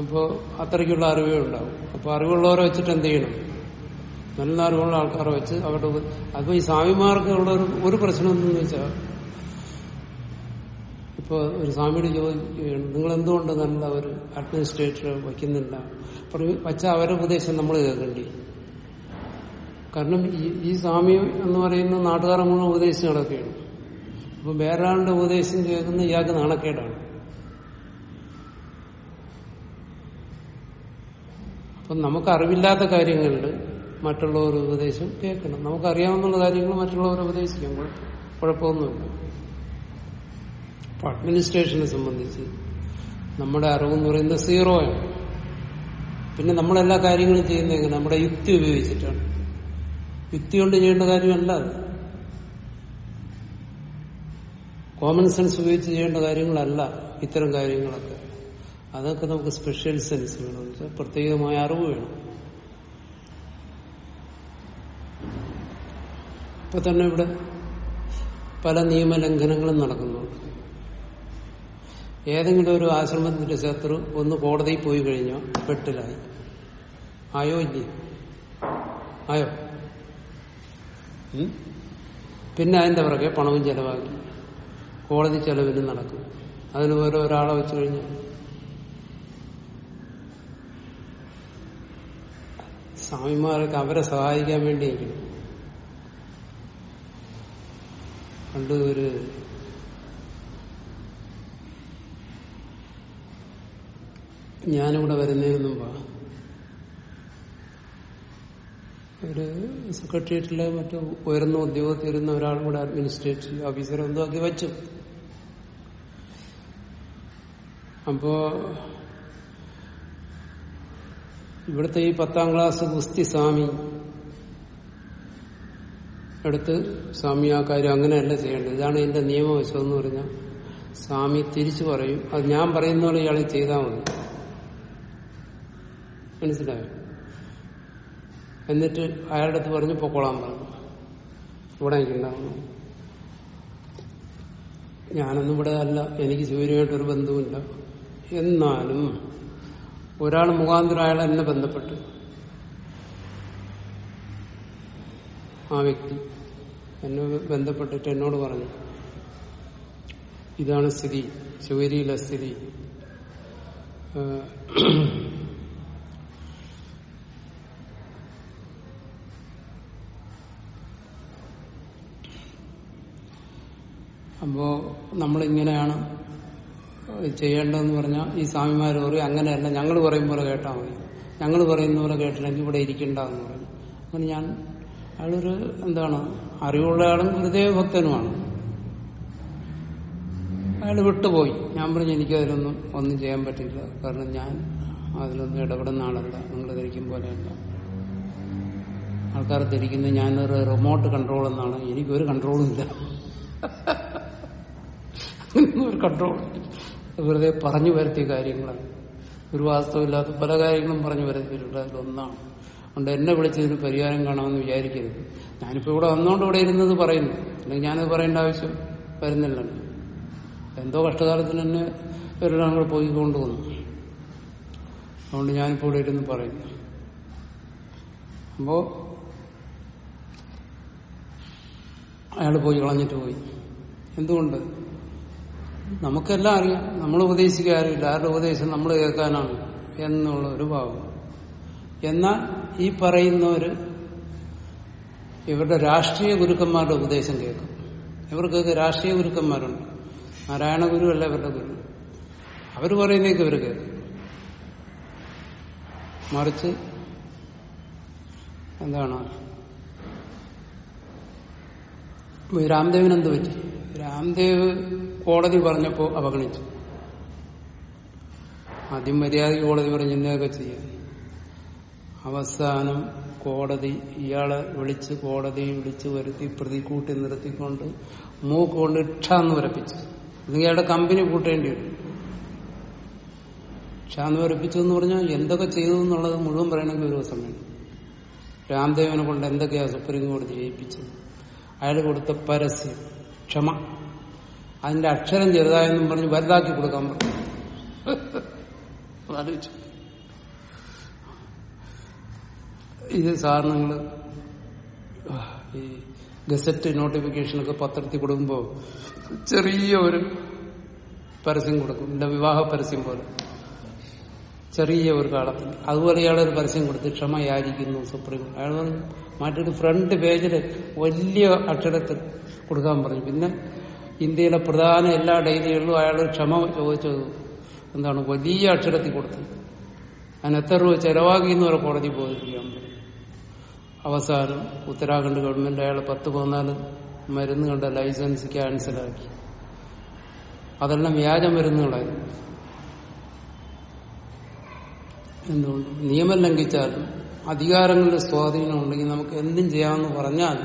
അപ്പോൾ അത്രയ്ക്കുള്ള അറിവേ ഉണ്ടാവും. അപ്പോൾ അറിവുള്ളവരെ വെച്ചിട്ട് എന്ത് ചെയ്യണം? നല്ല അറിവുള്ള ആൾക്കാരെ വെച്ച് അവരുടെ അപ്പോൾ അപ്പൊ ഈ സ്വാമിമാർക്ക് ഉള്ള ഒരു പ്രശ്നം എന്തെന്ന് വെച്ചാൽ ഇപ്പൊ ഒരു സ്വാമിയുടെ ചോദിക്കുകയാണ് നിങ്ങൾ എന്തുകൊണ്ട് നല്ല ഒരു അഡ്മിനിസ്ട്രേറ്റർ വയ്ക്കുന്നില്ല? പറഞ്ഞു അവരുടെ ഉപദേശം നമ്മൾ കേൾക്കേണ്ടി കാരണം ഈ സ്വാമി എന്ന് പറയുന്ന നാട്ടുകാരെ മുഴുവൻ ഉപദേശിച്ച് നടക്കുകയാണ്. അപ്പൊ വേറൊരാളുടെ ഉപദേശം കേൾക്കുന്ന ഇയാൾക്ക് നാണക്കേടാണ്. അപ്പം നമുക്ക് അറിവില്ലാത്ത കാര്യങ്ങളിൽ മറ്റുള്ളവർ ഉപദേശം കേൾക്കണം. നമുക്കറിയാവുന്ന കാര്യങ്ങൾ മറ്റുള്ളവർ ഉപദേശിക്കുമ്പോൾ കുഴപ്പ- കുഴപ്പമൊന്നുമില്ല. അപ്പൊ അഡ്മിനിസ്ട്രേഷനെ സംബന്ധിച്ച് നമ്മുടെ അറിവെന്ന് പറയുന്നത് സീറോയാണ്. പിന്നെ നമ്മളെല്ലാ കാര്യങ്ങളും ചെയ്യുന്നത് എങ്ങനെ? നമ്മുടെ യുക്തി ഉപയോഗിച്ചിട്ടാണ്. യുക്തി കൊണ്ട് ചെയ്യേണ്ട കാര്യമല്ല അത്. കോമൺ സെൻസ് ഉപയോഗിച്ച് ചെയ്യേണ്ട കാര്യങ്ങളല്ല ഇത്തരം കാര്യങ്ങളൊക്കെ. അതൊക്കെ നമുക്ക് സ്പെഷ്യൽ സെൻസ് വേണം. പ്രത്യേകമായ അറിവ് വേണം. ഇപ്പൊ തന്നെ ഇവിടെ പല നിയമലംഘനങ്ങളും നടക്കുന്നുണ്ട്. ഏതെങ്കിലും ഒരു ആശ്രമത്തിന്റെ ശത്രു ഒന്ന് കോടതിയിൽ പോയി കഴിഞ്ഞോ? പെട്ടിലായി. ആയോ ഇല്ലേ ആയോ? പിന്നെ അതിന്റെ പുറകെ പണവും ചെലവാക്കി കോടതി ചെലവിനും നടക്കും. അതിന് വേറെ ഒരാളെ വെച്ചു കഴിഞ്ഞാൽ സ്വാമിമാരൊക്കെ അവരെ സഹായിക്കാൻ വേണ്ടിയെങ്കിലും. പണ്ട് ഒരു ഞാനിവിടെ വരുന്നതിന് മുമ്പാ ഒരു സെക്രട്ടേറിയറ്റിലെ മറ്റു ഉയർന്ന ഉദ്യോഗത്തിൽ ഉദ്യോഗത്തിരുന്ന ഒരാൾ കൂടെ അഡ്മിനിസ്ട്രേറ്റീവ് ഓഫീസർ എന്തോ ആക്കി വെച്ചു. അപ്പോ ഇവിടുത്തെ ഈ പത്താം ക്ലാസ് ഗുസ്തി സ്വാമി എടുത്ത് സ്വാമി ആ കാര്യം അങ്ങനെയല്ല ചെയ്യേണ്ടത്. ഇതാണ് എന്റെ നിയമവശം എന്ന് പറഞ്ഞാൽ സ്വാമി തിരിച്ചു പറയും. അത് ഞാൻ പറയുന്ന പോലെ ഇയാൾ ചെയ്താൽ മതി. മനസ്സിലായോ? എന്നിട്ട് അയാളുടെ അടുത്ത് പറഞ്ഞു പൊക്കോളാൻ പറഞ്ഞു. ഇവിടെ എനിക്കുണ്ടാവുന്നു. ഞാനൊന്നും ഇവിടെ അല്ല. എനിക്ക് സൂര്യമായിട്ടൊരു ബന്ധവുമില്ല. എന്നാലും ഒരാൾ മുഖാന്തരം അയാൾ എന്നെ ബന്ധപ്പെട്ടു ആ വ്യക്തി എന്നെ ബന്ധപ്പെട്ടിട്ട് എന്നോട് പറഞ്ഞു ഇതാണ് സ്ഥിതി. ശിവരിയിലെ സ്ഥിതി. അപ്പോ നമ്മളിങ്ങനെയാണ് ചെയ്യേണ്ടതെന്ന് പറഞ്ഞാൽ ഈ സ്വാമിമാർ പറയും അങ്ങനെയല്ല ഞങ്ങൾ പറയും പോലെ കേട്ടാൽ മതി. ഞങ്ങൾ പറയുന്ന പോലെ കേട്ടില്ലെങ്കിൽ ഇവിടെ ഇരിക്കണ്ടെന്ന് പറയും. അങ്ങനെ ഞാൻ അയാളൊരു എന്താണ് അറിവുള്ള ആളും ഗുരുദേവ ഭക്തനുമാണ് അയാൾ വിട്ടുപോയി. ഞാൻ പറഞ്ഞു എനിക്കതിലൊന്നും ഒന്നും ചെയ്യാൻ പറ്റില്ല. കാരണം ഞാൻ അതിലൊന്നും ഇടപെടുന്ന ആളല്ല. നിങ്ങൾ ധരിക്കും പോലെയല്ല. ആൾക്കാർ ധരിക്കുന്നത് ഞാനൊരു റിമോട്ട് കൺട്രോൾ എന്നാണ്. എനിക്കൊരു കൺട്രോളും ഇല്ല. ഒരു കൺട്രോൾ. വെറുതെ പറഞ്ഞു വരുത്തിയ കാര്യങ്ങളാണ്. ഒരു വാസ്തവില്ലാത്ത പല കാര്യങ്ങളും പറഞ്ഞു വരുത്തിയിട്ടുണ്ട്. അതിലൊന്നാണ് അതുകൊണ്ട് എന്നെ വിളിച്ചതിന് പരിഹാരം കാണാമെന്ന് വിചാരിക്കരുത്. ഞാനിപ്പോ ഇവിടെ വന്നുകൊണ്ട് ഇവിടെ ഇരുന്നത് പറയുന്നു. അല്ലെങ്കിൽ ഞാനത് പറയേണ്ട ആവശ്യം വരുന്നില്ലല്ലോ എന്തോ കഷ്ടകാലത്തിന് തന്നെ ഒരാൾ കൂടെ പോയി കൊണ്ടുവന്നു അതുകൊണ്ട് ഞാനിപ്പോ ഇവിടെ ഇരുന്ന് പറയുന്നു. അപ്പോ അയാൾ പോയി കളഞ്ഞിട്ട് പോയി. എന്തുകൊണ്ട്? നമുക്കെല്ലാം അറിയാം. നമ്മൾ ഉപദേശിക്കാറില്ല ആരുടെ ഉപദേശം നമ്മൾ കേൾക്കാനാണ് എന്നുള്ള ഒരു ഭാവം. എന്നാൽ ഈ പറയുന്നവര് ഇവരുടെ രാഷ്ട്രീയ ഗുരുക്കന്മാരുടെ ഉപദേശം കേൾക്കും. ഇവർക്കൊക്കെ രാഷ്ട്രീയ ഗുരുക്കന്മാരുണ്ട്. നാരായണ ഗുരു അല്ല ഇവരുടെ ഗുരു. അവർ പറയുന്നേക്ക് ഇവർ കേൾക്കും. മറിച്ച് എന്താണ്? രാംദേവിനെന്ത് പറ്റി? രാംദേവ് കോടതി പറഞ്ഞപ്പോ അവഗണിച്ചു. ആദ്യം മര്യാദയ്ക്ക് കോടതി പറഞ്ഞ് ഇന്നതൊക്കെ ചെയ്യും. അവസാനം കോടതി ഇയാളെ വിളിച്ച് കോടതി വിളിച്ച് വരുത്തി പ്രതി കൂട്ടി നിർത്തിക്കൊണ്ട് മൂക്കൊണ്ട് ഇക്ഷ എന്ന് വരപ്പിച്ചു അല്ലെങ്കിൽ അയാളുടെ കമ്പനി കൂട്ടേണ്ടി വരും. ഇക്ഷാന്ന് വരപ്പിച്ചു എന്ന് പറഞ്ഞാൽ എന്തൊക്കെ ചെയ്തു എന്നുള്ളത് മുഴുവൻ പറയണമെങ്കിൽ ഒരു ദിവസം വേണം. രാംദേവനെ കൊണ്ട് എന്തൊക്കെയാണ് സുപ്രീം കോടതി ജയിപ്പിച്ചത്? അയാൾ കൊടുത്ത പരസ്യം ക്ഷമ. അതിന്റെ അക്ഷരം ചെറുതായെന്നും പറഞ്ഞ് വലുതാക്കി കൊടുക്കാൻ പറഞ്ഞു. ഇത് നിങ്ങൾ ഈ ഗസറ്റ് നോട്ടിഫിക്കേഷനൊക്കെ പത്രത്തിൽ കൊടുക്കുമ്പോൾ ചെറിയ ഒരു പരസ്യം കൊടുക്കും. എന്റെ വിവാഹ പരസ്യം പോലെ. ചെറിയ ഒരു കാലത്തിൽ അതുപോലെ ഇയാളൊരു പരസ്യം കൊടുത്ത് ക്ഷമയായിരിക്കുന്നു സുപ്രീം. അയാൾ പറഞ്ഞു മാറ്റിയിട്ട് ഫ്രണ്ട് പേജിൽ വലിയ അക്ഷരത്തിൽ കൊടുക്കാൻ പറഞ്ഞു. പിന്നെ ഇന്ത്യയിലെ പ്രധാന എല്ലാ ഡെയിലികളിലും അയാൾ ക്ഷമ ചോദിച്ചത് എന്താണ്? വലിയ അക്ഷരത്തിൽ കൊടുത്തത് അതിന് എത്ര രൂപ ചെലവാക്കി എന്ന് വരെ കോടതി ബോധിപ്പിക്കാൻ അവസാനം ഉത്തരാഖണ്ഡ് ഗവൺമെന്റ് അയാൾ പത്ത് പതിനാല് മരുന്ന് കണ്ട ലൈസൻസ് ക്യാൻസലാക്കി അതെല്ലാം വ്യാജ മരുന്നുകളായിരുന്നു എന്തുകൊണ്ട്? നിയമം ലംഘിച്ചാലും അധികാരങ്ങളുടെ സ്വാധീനം ഉണ്ടെങ്കിൽ നമുക്ക് എന്തും ചെയ്യാമെന്ന് പറഞ്ഞാൽ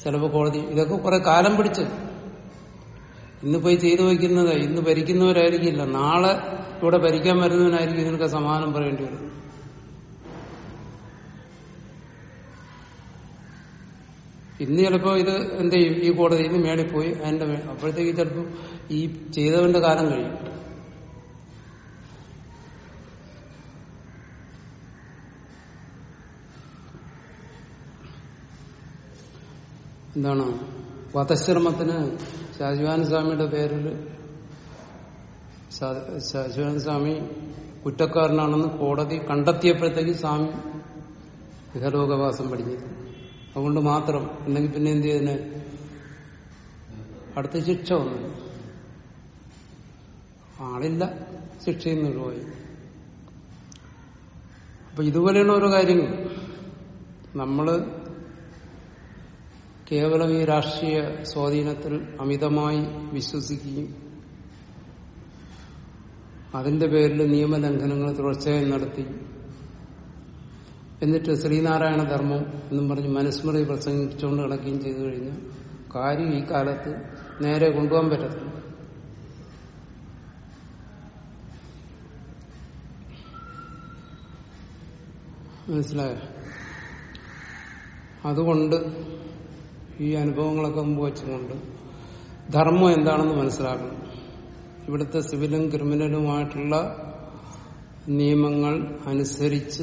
ചിലപ്പോൾ കോടതി ഇതൊക്കെ കുറെ കാലം പിടിച്ച് ഇന്ന് പോയി ചെയ്തു വയ്ക്കുന്നത് ഇന്ന് ഭരിക്കുന്നവരായിരിക്കില്ല. നാളെ ഇവിടെ ഭരിക്കാൻ വരുന്നവനായിരിക്കും ഇതിനൊക്കെ സമാനം പറയേണ്ടി വരും. ഇന്ന് ചിലപ്പോ ഇത് എന്ത് ചെയ്യും? ഈ കോടതിയിൽ നിന്ന് മേളിപ്പോയി അതിന്റെ അപ്പോഴത്തേക്ക് ചിലപ്പോ ഈ ചെയ്തവന്റെ കാലം കഴിയും. എന്താണ്? വധശ്രമത്തിന് ഷാജുവാൻ സ്വാമിയുടെ പേരിൽ ശാജുവാൻ സ്വാമി കുറ്റക്കാരനാണെന്ന് കോടതി കണ്ടെത്തിയപ്പോഴത്തേക്ക് സ്വാമി ഇഹലോകവാസം പഠിഞ്ഞത് അതുകൊണ്ട് മാത്രം അല്ലെങ്കിൽ പിന്നെ എന്ത് ചെയ്തതിന് അടുത്ത ശിക്ഷ വന്നു. ആളില്ല ശിക്ഷയിൽ നിന്ന് ഒഴിവായി അപ്പൊ ഇതുപോലെയുള്ള ഓരോ കാര്യങ്ങൾ. നമ്മൾ കേവലം ഈ രാഷ്ട്രീയ സ്വാധീനത്തിൽ അമിതമായി വിശ്വസിക്കുകയും അതിന്റെ പേരിൽ നിയമലംഘനങ്ങൾ തുടർച്ചയായി നടത്തി. എന്നിട്ട് ശ്രീനാരായണ ധർമ്മം എന്നും പറഞ്ഞ് മനുസ്മൃതി പ്രസംഗിച്ചുകൊണ്ട് കിടക്കുകയും ചെയ്തു കഴിഞ്ഞാൽ കാര്യം ഈ കാലത്ത് നേരെ കൊണ്ടുപോകാൻ പറ്റത്തില്ല. മനസ്സിലായോ? അതുകൊണ്ട് ഈ അനുഭവങ്ങളൊക്കെ മുമ്പ് വെച്ചുകൊണ്ട് ധർമ്മം എന്താണെന്ന് മനസ്സിലാക്കണം. ഇവിടുത്തെ സിവിലും ക്രിമിനലുമായിട്ടുള്ള നിയമങ്ങൾ അനുസരിച്ച്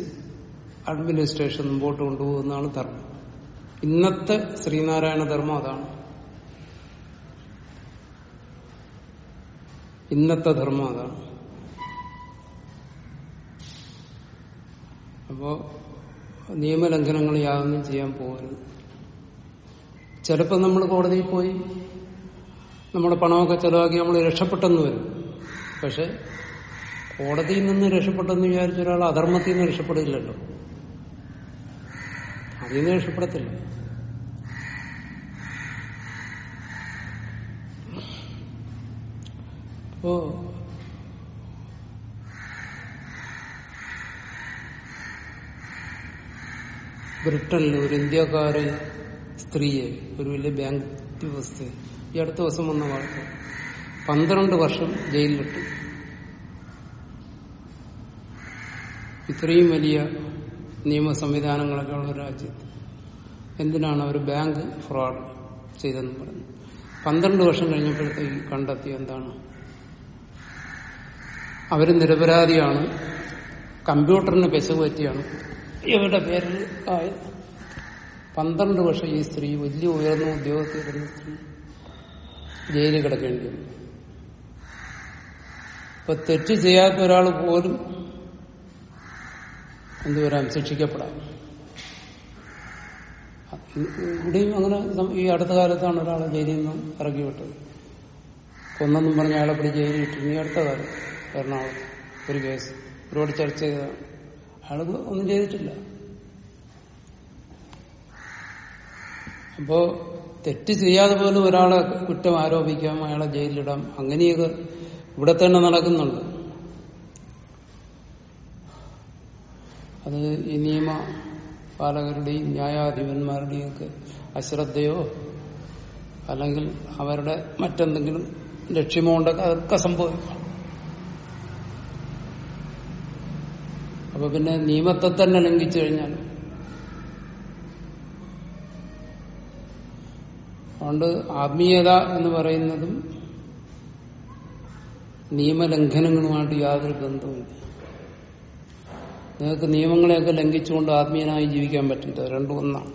അഡ്മിനിസ്ട്രേഷൻ മുമ്പോട്ട് കൊണ്ടുപോകുന്നതാണ് ധർമ്മം. ഇന്നത്തെ ശ്രീനാരായണ ധർമ്മം അതാണ്. ഇന്നത്തെ ധർമ്മം അതാണ്. അപ്പോ നിയമലംഘനങ്ങൾ യാതൊന്നും ചെയ്യാൻ പോകരുത്. ചിലപ്പോൾ നമ്മൾ കോടതിയിൽ പോയി നമ്മുടെ പണമൊക്കെ ചെലവാക്കി നമ്മൾ രക്ഷപ്പെട്ടെന്ന് വരും. പക്ഷെ കോടതിയിൽ നിന്ന് രക്ഷപ്പെട്ടെന്ന് വിചാരിച്ച ഒരാൾ അധർമ്മത്തിൽ നിന്ന് രക്ഷപ്പെടില്ലല്ലോ. അതിൽ നിന്ന് രക്ഷപ്പെടത്തില്ല. അപ്പോ ബ്രിട്ടനിൽ ഒരു ഇന്ത്യക്കാരെ സ്ത്രീയെ ഒരു വലിയ ബാങ്ക് ഉദ്യോഗസ്ഥയെ. ഈ അടുത്ത ദിവസം വന്ന വാർത്ത പന്ത്രണ്ട് വർഷം ജയിലിലിട്ടു ഇത്രയും വലിയ നിയമ സംവിധാനങ്ങളൊക്കെ ഉള്ള രാജ്യത്ത് എന്തിനാണ് അവർ ബാങ്ക് ഫ്രോഡ് ചെയ്തെന്ന് പറഞ്ഞു പന്ത്രണ്ട് വർഷം കഴിഞ്ഞപ്പോഴത്തേക്ക് കണ്ടെത്തി എന്താണ്? അവർ നിരപരാധിയാണ് കമ്പ്യൂട്ടറിന് പെശക് പറ്റിയാണ്. ഇവരുടെ പേരിൽ ആയത് പന്ത്രണ്ട് വർഷം ഈ സ്ത്രീ വലിയ ഉയർന്ന ഉദ്യോഗത്തിലിരുന്ന സ്ത്രീ. ജയിലിൽ കിടക്കേണ്ടി വന്നു. ഇപ്പൊ തെറ്റ് ചെയ്യാത്ത ഒരാൾ പോലും എന്തുവരാം ശിക്ഷിക്കപ്പെടാം. ഇവിടെയും അങ്ങനെ ഈ അടുത്ത കാലത്താണ് ഒരാൾ ജയിലിൽ നിന്നും ഇറക്കി വിട്ടത് കൊന്നെന്നും പറഞ്ഞ അയാളെ പിടി ജയിലിൽ ഇട്ടു. ഈ അടുത്ത കാലം എറണാകുളത്ത് ഒരു കേസ്. ഒരുപാട് ചർച്ച ചെയ്തതാണ്. അയാൾ ഒന്നും ചെയ്തിട്ടില്ല. അപ്പോ തെറ്റ് ചെയ്യാതെ പോലും ഒരാളെ കുറ്റം ആരോപിക്കാം അയാളെ ജയിലിലിടാം. അങ്ങനെയൊക്കെ ഇവിടെ തന്നെ നടക്കുന്നുണ്ട്. അത് ഈ നിയമ പാലകരുടെയും ന്യായാധിപന്മാരുടെയും ഒക്കെ അശ്രദ്ധയോ അല്ലെങ്കിൽ അവരുടെ മറ്റെന്തെങ്കിലും ലക്ഷ്യമോ ഉണ്ടൊക്കെ അതൊക്കെ സംഭവിക്കാം. അപ്പൊ പിന്നെ നിയമത്തെ തന്നെ ലംഘിച്ചു കഴിഞ്ഞാൽ അതുകൊണ്ട് ആത്മീയത എന്ന് പറയുന്നതും നിയമലംഘനങ്ങളുമായിട്ട് യാതൊരു ബന്ധവുമില്ല. നിങ്ങൾക്ക് നിയമങ്ങളെയൊക്കെ ലംഘിച്ചുകൊണ്ട് ആത്മീയനായി ജീവിക്കാൻ പറ്റില്ല. രണ്ടും ഒന്നാണ്.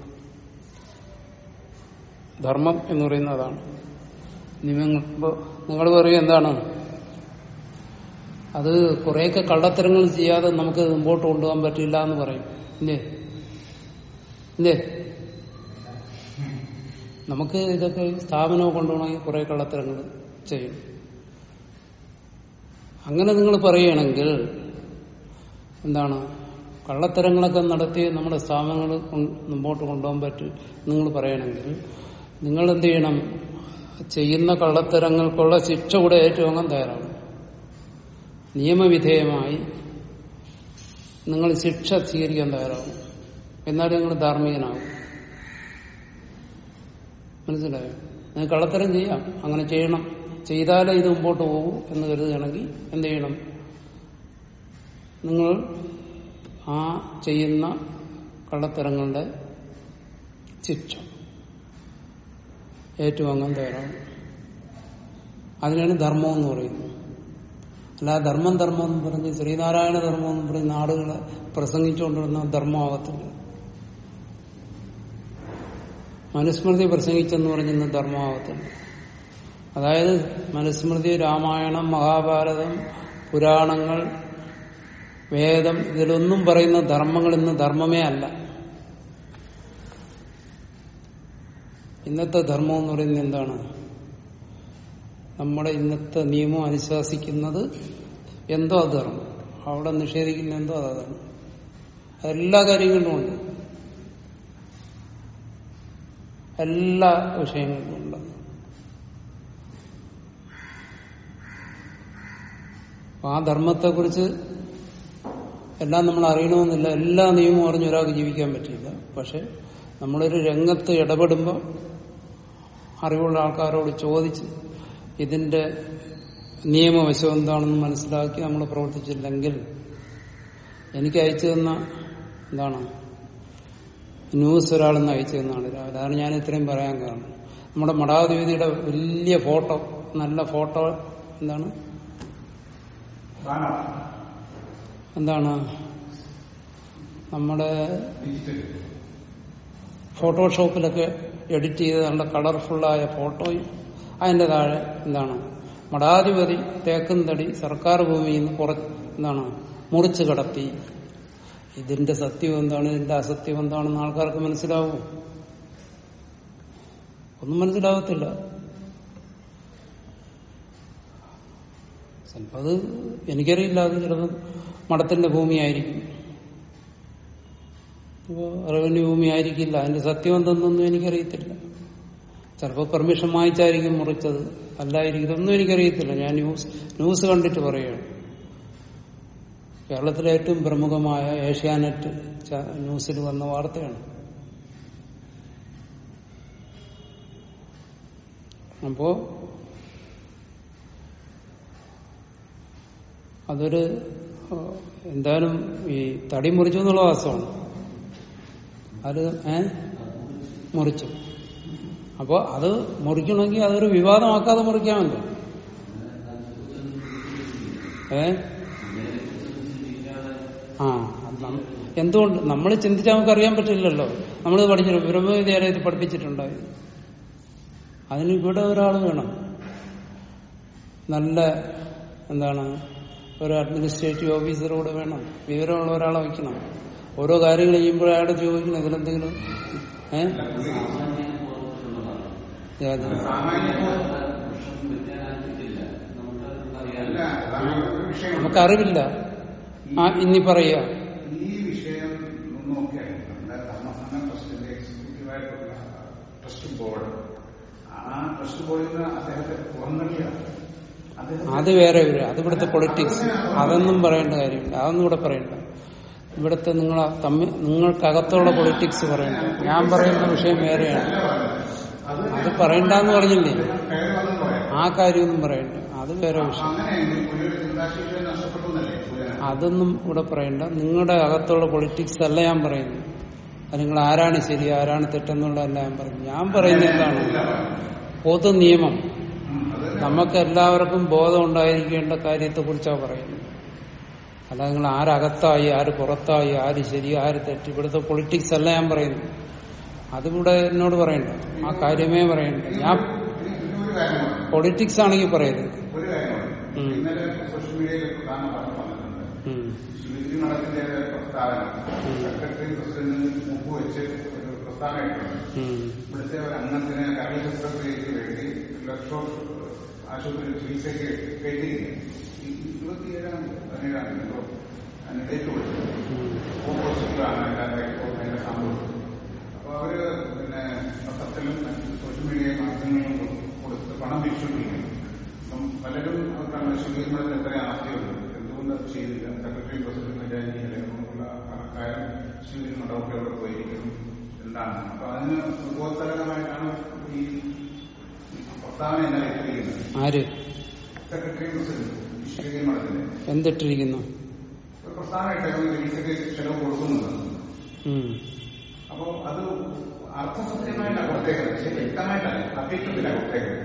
ധർമ്മം എന്ന് പറയുന്നതാണ് നിയമങ്ങൾ നിങ്ങൾ പറയും എന്താണ്? അത് കുറെയൊക്കെ കള്ളത്തരങ്ങൾ ചെയ്യാതെ നമുക്ക് മുമ്പോട്ട് കൊണ്ടുപോകാൻ പറ്റില്ല എന്ന് പറയും. ഇല്ലേ? ഇല്ലേ? നമുക്ക് ഇതൊക്കെ സ്ഥാപനവും കൊണ്ടുപോകണമെങ്കിൽ കുറെ കള്ളത്തരങ്ങൾ ചെയ്യും. അങ്ങനെ നിങ്ങൾ പറയുകയാണെങ്കിൽ എന്താണ്? കള്ളത്തരങ്ങളൊക്കെ നടത്തി നമ്മുടെ സ്ഥാപനങ്ങൾ മുമ്പോട്ട് കൊണ്ടുപോകാൻ പറ്റും നിങ്ങൾ പറയണമെങ്കിൽ നിങ്ങൾ എന്ത് ചെയ്യണം? ചെയ്യുന്ന കള്ളത്തരങ്ങൾക്കുള്ള ശിക്ഷ കൂടെ ഏറ്റുവാങ്ങാൻ തയ്യാറാണ്. നിയമവിധേയമായി നിങ്ങൾ ശിക്ഷ സ്വീകരിക്കാൻ തയ്യാറാവും എന്നാലും നിങ്ങൾ ധാർമ്മികനാവും. മനസ്സിലായോ? നിങ്ങൾക്ക് കള്ളത്തരം ചെയ്യാം. അങ്ങനെ ചെയ്യണം. ചെയ്താലേ ഇത് മുമ്പോട്ട് പോകൂ എന്ന് കരുതുകയാണെങ്കിൽ എന്ത് ചെയ്യണം? നിങ്ങൾ ആ ചെയ്യുന്ന കള്ളത്തരങ്ങളുടെ ശിക്ഷ ഏറ്റുവാങ്ങാൻ തയ്യാറാണ്. അതിനാണ് ധർമ്മം എന്ന് പറയുന്നത്. അല്ല ധർമ്മം ധർമ്മം എന്ന് പറഞ്ഞ് ശ്രീനാരായണ ധർമ്മം എന്ന് പറയുന്ന ആളുകളെ പ്രസംഗിച്ചുകൊണ്ടിരുന്ന ധർമ്മമാകത്തില്ല മനുസ്മൃതി പ്രസംഗിച്ചെന്ന് പറഞ്ഞിരുന്ന ധർമ്മമാകത്തില്ല അതായത് മനുസ്മൃതി രാമായണം മഹാഭാരതം പുരാണങ്ങൾ വേദം ഇതിലൊന്നും പറയുന്ന ധർമ്മങ്ങൾ ഇന്ന് ധർമ്മമേ അല്ല. ഇന്നത്തെ ധർമ്മം എന്ന് പറയുന്നത് എന്താണ്? നമ്മുടെ ഇന്നത്തെ നിയമം അനുശാസിക്കുന്നത് എന്തോ അധർമ്മം. ധർമ്മം അവിടെ നിഷേധിക്കുന്ന എന്തോ അതാണ് എല്ലാ കാര്യങ്ങളിലും ഉണ്ട്. എല്ലാ വിഷയങ്ങളും ഉണ്ട് ആ ധർമ്മത്തെക്കുറിച്ച് എല്ലാം നമ്മൾ അറിയണമെന്നില്ല. എല്ലാ നിയമവും അറിഞ്ഞ് ഒരാൾക്ക് ജീവിക്കാൻ പറ്റില്ല പക്ഷെ നമ്മളൊരു രംഗത്ത് ഇടപെടുമ്പോൾ അറിവുള്ള ആൾക്കാരോട് ചോദിച്ച് ഇതിന്റെ നിയമവശം എന്താണെന്ന് മനസ്സിലാക്കി നമ്മൾ പ്രവർത്തിച്ചില്ലെങ്കിൽ എനിക്ക് അയച്ചു തന്ന എന്താണ് ന്യൂസ് ഒരാളെന്ന് അയച്ചു തന്നാണ്. രാവിലെ അതാണ് ഞാൻ ഇത്രയും പറയാൻ കാരണം. നമ്മുടെ മടാദേവിയുടെ വലിയ ഫോട്ടോ നല്ല ഫോട്ടോ എന്താണ്? എന്താണ്? നമ്മുടെ ഫോട്ടോഷോപ്പിലൊക്കെ എഡിറ്റ് ചെയ്ത് നല്ല കളർഫുള്ളായ ഫോട്ടോയും അതിന്റെ താഴെ എന്താണ്? മഠാധിപതി തേക്കുംതടി സർക്കാർ ഭൂമിയിൽ നിന്ന് കുറ എന്താണ്? മുറിച്ചു കടത്തി. ഇതിന്റെ സത്യം എന്താണ്? ഇതിന്റെ അസത്യം എന്താണെന്ന് ആൾക്കാർക്ക് മനസ്സിലാവും. ഒന്നും മനസ്സിലാവത്തില്ല. ചിലപ്പോൾ അത് എനിക്കറിയില്ല. അത് ചിലപ്പോൾ മഠത്തിന്റെ ഭൂമിയായിരിക്കും. ഇപ്പോൾ റവന്യൂ ഭൂമി ആയിരിക്കില്ല അതിന്റെ സത്യം എന്തെന്നൊന്നും എനിക്കറിയത്തില്ല. ചിലപ്പോൾ പെർമിഷൻ വാങ്ങിച്ചായിരിക്കും മുറിച്ചത്. അല്ലായിരിക്കും. ഇതൊന്നും എനിക്കറിയത്തില്ല. ഞാൻ ന്യൂസ് ന്യൂസ് കണ്ടിട്ട് പറയുകയാണ് കേരളത്തിലെ ഏറ്റവും പ്രമുഖമായ ഏഷ്യാനെറ്റ് ന്യൂസിൽ വന്ന വാർത്തയാണ്. അപ്പോ അതൊരു എന്തായാലും ഈ തടി മുറിച്ചു എന്നുള്ള വാസ്തവമാണ് അത് ഏ? മുറിച്ചു. അപ്പോ അത് മുറിക്കണമെങ്കിൽ അതൊരു വിവാദമാക്കാതെ മുറിക്കാമല്ലോ. ഏ? ആ എന്തുകൊണ്ട്? നമ്മൾ ചിന്തിച്ചാൽ നമുക്ക് അറിയാൻ പറ്റില്ലല്ലോ നമ്മൾ പഠിച്ചിട്ട് ബ്രഹ്മവിദ്യാലയത്തിൽ പഠിപ്പിച്ചിട്ടുണ്ടായി അതിന് ഇവിടെ ഒരാൾ വേണം. നല്ല എന്താണ് ഒരു അഡ്മിനിസ്ട്രേറ്റീവ് ഓഫീസർ കൂടെ വേണം. വിവരമുള്ള ഒരാളെ വയ്ക്കണം. ഓരോ കാര്യങ്ങൾ ചെയ്യുമ്പോഴും അയാളെ ചോദിക്കണം ഇതിലെന്തെങ്കിലും ഏഹ് നമുക്കറിവില്ല. ആ ഇനി പറയുക. ഈ വിഷയം നോക്കിയാൽ നമ്മുടെ ധർമ്മസംഘ ട്രസ്റ്റിന്റെ എക്സിക്യൂട്ടീവായിട്ടുള്ള ട്രസ്റ്റ് ബോർഡ് ആ ട്രസ്റ്റ് ബോർഡിൽ നിന്ന് അദ്ദേഹത്തെ പുറന്തള്ളിയാണ്. അദ്ദേഹം അത് വേറെ ഒരു അത് ഇവിടുത്തെ പൊളിറ്റിക്സ് അതൊന്നും പറയേണ്ട കാര്യമില്ല. അതൊന്നും ഇവിടെ പറയണ്ട. ഇവിടുത്തെ നിങ്ങൾ തമ്മിൽ നിങ്ങൾക്കകത്തുള്ള പൊളിറ്റിക്സ് പറയണ്ട. ഞാൻ പറയുന്ന വിഷയം വേറെയാണ്. അത് പറയണ്ടെന്ന് പറഞ്ഞില്ലേ? ആ കാര്യമൊന്നും പറയണ്ട. അത് വേറെ വിഷയം. അതൊന്നും ഇവിടെ പറയണ്ട. നിങ്ങളുടെ അകത്തുള്ള പൊളിറ്റിക്സ് അല്ല ഞാൻ പറയുന്നു അത് നിങ്ങൾ ആരാണ് ശരി ആരാണ് തെറ്റെന്നുള്ളതല്ല ഞാൻ പറയുന്നു ഞാൻ പറയുന്നത് എന്താണ്? പൊതു നിയമം നമുക്ക് എല്ലാവർക്കും ബോധം ഉണ്ടായിരിക്കേണ്ട കാര്യത്തെ കുറിച്ചാണ് പറയുന്നത്. അല്ല നിങ്ങൾ ആരകത്തായി ആര് പുറത്തായി ആര് ശരി ആര് തെറ്റ് ഇവിടുത്തെ പൊളിറ്റിക്സ് അല്ല ഞാൻ പറയുന്നു അതിവിടെ എന്നോട് പറയണ്ട. ആ കാര്യമേ പറയണ്ട. ഞാൻ പൊളിറ്റിക്സ് ആണെങ്കിൽ പറയരുത് ഒരു കാര്യമാണ് ഉം. ഇന്നലെ ഒരു പ്രധാന പദം വന്നിട്ടുണ്ട്. ശിവജി മഠത്തിന്റെ പ്രസ്താവന സെക്രട്ടറി പ്രസിഡന്റിന് ഒപ്പുവെച്ച് ഒരു പ്രസ്താവന ഇട്ടുണ്ട് ഉം. ഇവിടുത്തെ ഒരു അംഗത്തിന് കരൾ ശസ്ത്രക്രിയക്ക് വേണ്ടി ലക്ഷോ ആശുപത്രി ചികിത്സയ്ക്ക് കേട്ടിരിക്കുന്നു ഇരുപത്തിയേഴാം പതിനേഴാം തീയതി അതിന് ഡേറ്റ് കൊടുത്തു അതിന്റെ സംഭവം അപ്പൊ അവർ പിന്നെ പത്രത്തിലും സോഷ്യൽ മീഡിയ മാധ്യമങ്ങളിലും കൊടുത്ത് പണം ഭീഷണിപ്പിക്കുന്നു അപ്പം പലരും അവർക്കാണ് ശുചീകരണത്തിൽ എത്ര ആസ്തിയുണ്ട്. എന്തുകൊണ്ട് അത് ചെയ്തില്ല? സെക്രട്ടറി പ്രസിഡന്റ് വിചാരിക്കില്ല നമുക്കുള്ള കണക്കാരും ശുചീകരണ ഡോക്ടർ അവിടെ പോയിരിക്കുന്നു. എന്താണ്? അപ്പൊ അതിന് ഉപോത്സലകമായിട്ടാണ് ഈ പ്രസ്താവന എന്നാൽ എത്തിയിരിക്കുന്നത് ആര്? സെക്രട്ടറി പ്രസിഡന്റ് ശുചീകരണത്തിന്റെ എന്തിട്ടിരിക്കുന്നു? പ്രസ്താവന ഇട്ടേക്കുന്നത് ചികിത്സയ്ക്ക് ചെലവ് കൊടുക്കുന്നുണ്ട്. അപ്പോ അത് അർത്ഥസത്യമായിട്ടാണ് കൊടുത്തേക്കുന്നത്. പക്ഷെ വ്യക്തമായിട്ടല്ല. അഭ്യക്തത്തിലാണ് കൊടുത്തേക്കുന്നത്.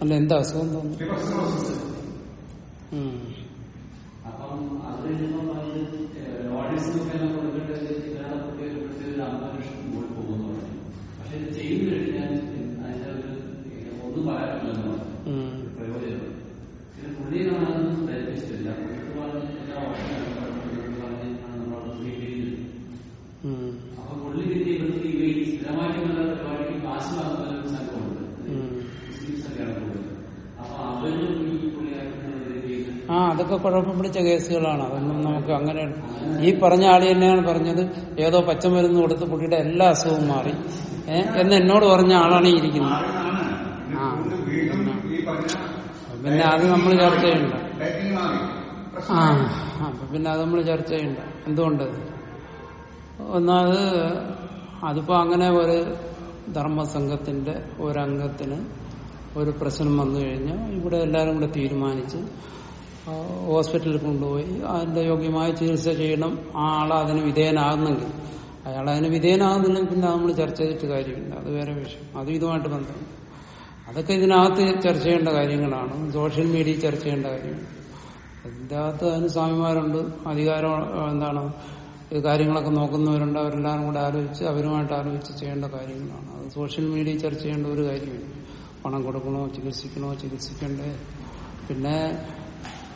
അല്ല എന്താ അസുഖം തോന്നുന്നു. അപ്പം അത് കഴിഞ്ഞപ്പം അത് ഓഡിയൻസിനൊക്കെ എല്ലാം കൊടുക്കേണ്ടത് ഇതാണ് കുട്ടിയെ ഒരു അമ്പത് ലക്ഷം മുകളിൽ പോകുമെന്ന് പറഞ്ഞു പക്ഷെ ഇത് ചെയ്തു കഴിഞ്ഞാൽ അതിന്റെ ഒരു ഒന്നും പറയാനില്ലെന്ന് പറഞ്ഞു ഉം. പ്രയോജനം പിന്നെ പുള്ളിയെ നമ്മളൊന്നും ധരിപ്പിച്ചിട്ടില്ല പുള്ളിക്ക് പറഞ്ഞ എല്ലാ ഓപ്ഷനും പറഞ്ഞ് നമ്മൾ ട്രീറ്റ് ചെയ്തിരുന്നു ഉം. അപ്പൊ പുള്ളി പിന്നെ ഇവർക്ക് ഈ സ്ഥിരമായിട്ടുള്ള പരിപാടിക്ക് കാശ് വാങ്ങുന്ന ഒരു സംഘമുണ്ട് ഉം. മുസ്ലിംസ് ഒക്കെയാണ് കൂടുതൽ അപ്പൊ അവരും ഈ പുള്ളിയായിട്ടുള്ള ചെയ്ത് ആ അതൊക്കെ കുഴപ്പം പിടിച്ച കേസുകളാണ്. അതൊന്നും നമുക്ക് അങ്ങനെ ഈ പറഞ്ഞ ആളി തന്നെയാണ് പറഞ്ഞത്. ഏതോ പച്ചമരുന്ന് കൊടുത്ത് കുട്ടിയുടെ എല്ലാ അസുഖവും മാറി. എന്ന് എന്നോട് പറഞ്ഞ ആളാണ് ഇരിക്കുന്നത്. ആ. പിന്നെ അത് നമ്മൾ ചർച്ച ചെയ്യണ്ട. ആ. അപ്പൊ പിന്നെ അത് നമ്മൾ ചർച്ച ചെയ്യണ്ട. എന്തുകൊണ്ട്? ഒന്നാമത് അതിപ്പോ അങ്ങനെ ഒരു ധർമ്മസംഘത്തിന്റെ ഒരംഗത്തിന് ഒരു പ്രശ്നം വന്നു കഴിഞ്ഞാൽ ഇവിടെ എല്ലാവരും കൂടെ തീരുമാനിച്ച് ഹോസ്പിറ്റലിൽ കൊണ്ടുപോയി. അതിന്റെ യോഗ്യമായ ചികിത്സ ചെയ്യണം. ആ ആൾ അതിന് വിധേയനാകുന്നെങ്കിൽ. അയാൾ അതിന് വിധേയനാകുന്നില്ലെങ്കിൽ പിന്നെ നമ്മൾ ചർച്ച ചെയ്തിട്ട് കാര്യമില്ല. അത് വേറെ വിഷയം. അതും ഇതുമായിട്ട് ബന്ധം അതൊക്കെ ഇതിനകത്ത് ചർച്ച ചെയ്യേണ്ട കാര്യങ്ങളാണ്. സോഷ്യൽ മീഡിയ ചർച്ച ചെയ്യേണ്ട കാര്യം. അതിന്റെ അകത്ത് അതിന് സ്വാമിമാരുണ്ട്. അധികാരം എന്താണ് ഈ കാര്യങ്ങളൊക്കെ നോക്കുന്നവരുണ്ട്. അവരെല്ലാവരും കൂടെ ആലോചിച്ച് അവരുമായിട്ട് ആലോചിച്ച് ചെയ്യേണ്ട കാര്യങ്ങളാണ്. അത് സോഷ്യൽ മീഡിയ ചർച്ച ചെയ്യേണ്ട ഒരു കാര്യമില്ല. പണം കൊടുക്കണോ ചികിത്സിക്കണോ ചികിത്സിക്കണ്ടേ? പിന്നെ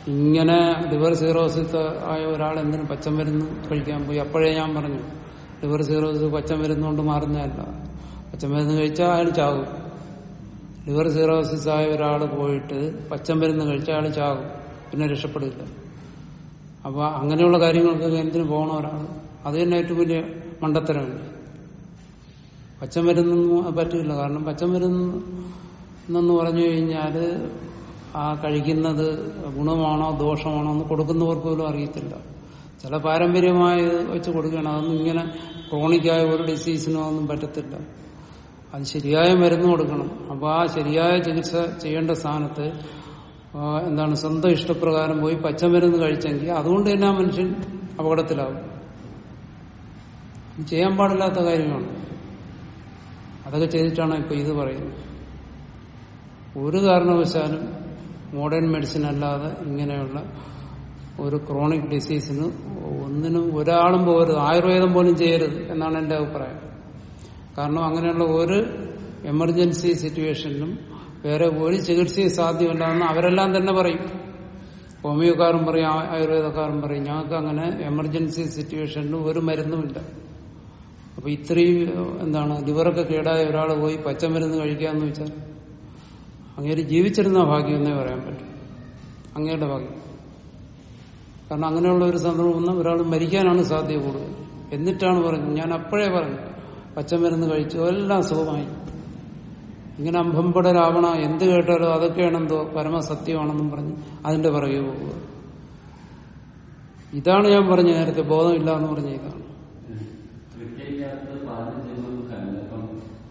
ഇങ്ങനെ ലിവർ സീറോസിസ് ആയ ഒരാൾ എന്തിനു പച്ചമരുന്ന് കഴിക്കാൻ പോയി? അപ്പോഴേ ഞാൻ പറഞ്ഞു ലിവർ സീറോസിസ് പച്ചമരുന്ന് കൊണ്ട് മാറുന്നതല്ല. പച്ചമരുന്ന് കഴിച്ചാൽ അയാൾ ചാകും ലിവർ സീറോസിസ് ആയ ഒരാൾ പോയിട്ട് പച്ചമരുന്ന് കഴിച്ചാൽ അയാൾ ചാകും പിന്നെ രക്ഷപ്പെടില്ല. അപ്പൊ അങ്ങനെയുള്ള കാര്യങ്ങൾക്ക് എന്തിനു പോകണം ഒരാൾ? അത് തന്നെ ഏറ്റവും വലിയ മണ്ടത്തരമല്ലേ? പച്ചമരുന്നൊന്നും പറ്റില്ല. കാരണം പച്ചമരുന്ന് പറഞ്ഞു കഴിഞ്ഞാൽ ആ കഴിക്കുന്നത് ഗുണമാണോ ദോഷമാണോ എന്ന് കൊടുക്കുന്നവർക്ക് പോലും അറിയത്തില്ല. ചില പാരമ്പര്യമായി വെച്ച് കൊടുക്കുകയാണ്. അതൊന്നും ഇങ്ങനെ ക്രോണിക്കായ ഒരു ഡിസീസിനോ ഒന്നും പറ്റത്തില്ല. അത് ശരിയായ മരുന്ന് കൊടുക്കണം. അപ്പോൾ ആ ശരിയായ ചികിത്സ ചെയ്യേണ്ട സ്ഥാനത്ത് എന്താണ് സ്വന്തം ഇഷ്ടപ്രകാരം പോയി പച്ചമരുന്ന് കഴിച്ചെങ്കിൽ അതുകൊണ്ട് തന്നെ ആ മനുഷ്യൻ അപകടത്തിലാവും. ചെയ്യാൻ പാടില്ലാത്ത കാര്യമാണ്. അതൊക്കെ ചെയ്തിട്ടാണ് ഇപ്പൊ ഇത് പറയുന്നത്. ഒരു കാരണവശാലും മോഡേൺ മെഡിസിൻ അല്ലാതെ ഇങ്ങനെയുള്ള ഒരു ക്രോണിക് ഡിസീസിന് ഒന്നിനും ഒരാളും പോകരുത്. ആയുർവേദം പോലും ചെയ്യരുത് എന്നാണ് എന്റെ അഭിപ്രായം. കാരണം അങ്ങനെയുള്ള ഒരു എമർജൻസി സിറ്റുവേഷനിലും വേറെ ഒരു ചികിത്സയും സാധ്യമല്ല അവരെല്ലാം തന്നെ പറയും. ഹോമിയോക്കാരും പറയും ആയുർവേദക്കാരും പറയും. ഞങ്ങൾക്ക് അങ്ങനെ എമർജൻസി സിറ്റുവേഷനിൽ ഒരു മരുന്നുമില്ല അപ്പൊ ഇത്രയും എന്താണ് ലിവറൊക്കെ കേടായ ഒരാൾ പോയി പച്ചമരുന്ന് കഴിക്കാന്ന് വെച്ചാൽ അങ്ങേര് ജീവിച്ചിരുന്ന ഭാഗ്യം എന്നേ പറയാൻ പറ്റും. അങ്ങയുടെ ഭാഗ്യം. കാരണം അങ്ങനെയുള്ള ഒരു സന്ദർഭം ഒരാൾ മരിക്കാനാണ് സാധ്യത കൂടുതൽ. എന്നിട്ടാണ് പറഞ്ഞത് ഞാൻ അപ്പോഴേ പറഞ്ഞു പച്ചമരുന്ന് കഴിച്ചു എല്ലാം സുഖമായി. ഇങ്ങനെ അമ്പമ്പടരാവണ എന്ത് കേട്ടാലോ അതൊക്കെയാണെന്തോ പരമസത്യമാണെന്നും പറഞ്ഞ് അതിന്റെ പറയുക പോകുക. ഇതാണ് ഞാൻ പറഞ്ഞ നേരത്തെ ബോധമില്ല എന്ന് പറഞ്ഞ ഇതാണ് തൃക്കൈക്കകത്ത് പാചകം ചെയ്യുന്നത് കല്ല് അപ്പം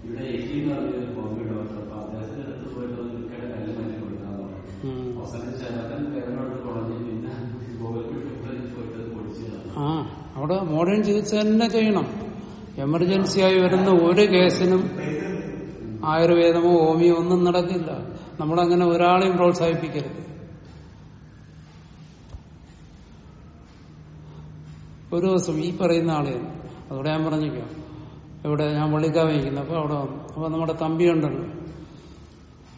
ഇവിടെ എലി എന്ന് പറഞ്ഞൊരു ഹോമിയോ ഡോക്ടർ അപ്പൊ അദ്ദേഹത്തിന്റെ അടുത്ത് പോയിട്ട് ഒരു തൃക്കയുടെ കല്ല് മാറ്റി കൊടുക്കാന്ന് പറഞ്ഞു ഉം. അവസാനം ചേട്ടൻ വേറൊരു കുളഞ്ഞ് പിന്നെ ഗോവൽപ്പെട്ട് പോയിട്ട് അത് പൊടിച്ചതാണ് ആ അവിടെ മോഡേൺ ചികിത്സ തന്നെ ചെയ്യണം. എമർജൻസി ആയി വരുന്ന ഒരു കേസിനും ആയുർവേദമോ ഹോമിയോ ഒന്നും നടക്കില്ല. നമ്മളങ്ങനെ ഒരാളെയും പ്രോത്സാഹിപ്പിക്കരുത്. ഒരു ദിവസം ഈ പറയുന്ന ആളെ അതോടെ ഞാൻ പറഞ്ഞിരിക്കാം. ഇവിടെ ഞാൻ വള്ളിക്കാവ് ഇരിക്കുന്നു അപ്പൊ അവിടെ വന്നു. അപ്പൊ നമ്മുടെ തമ്പി ഉണ്ടല്ലോ.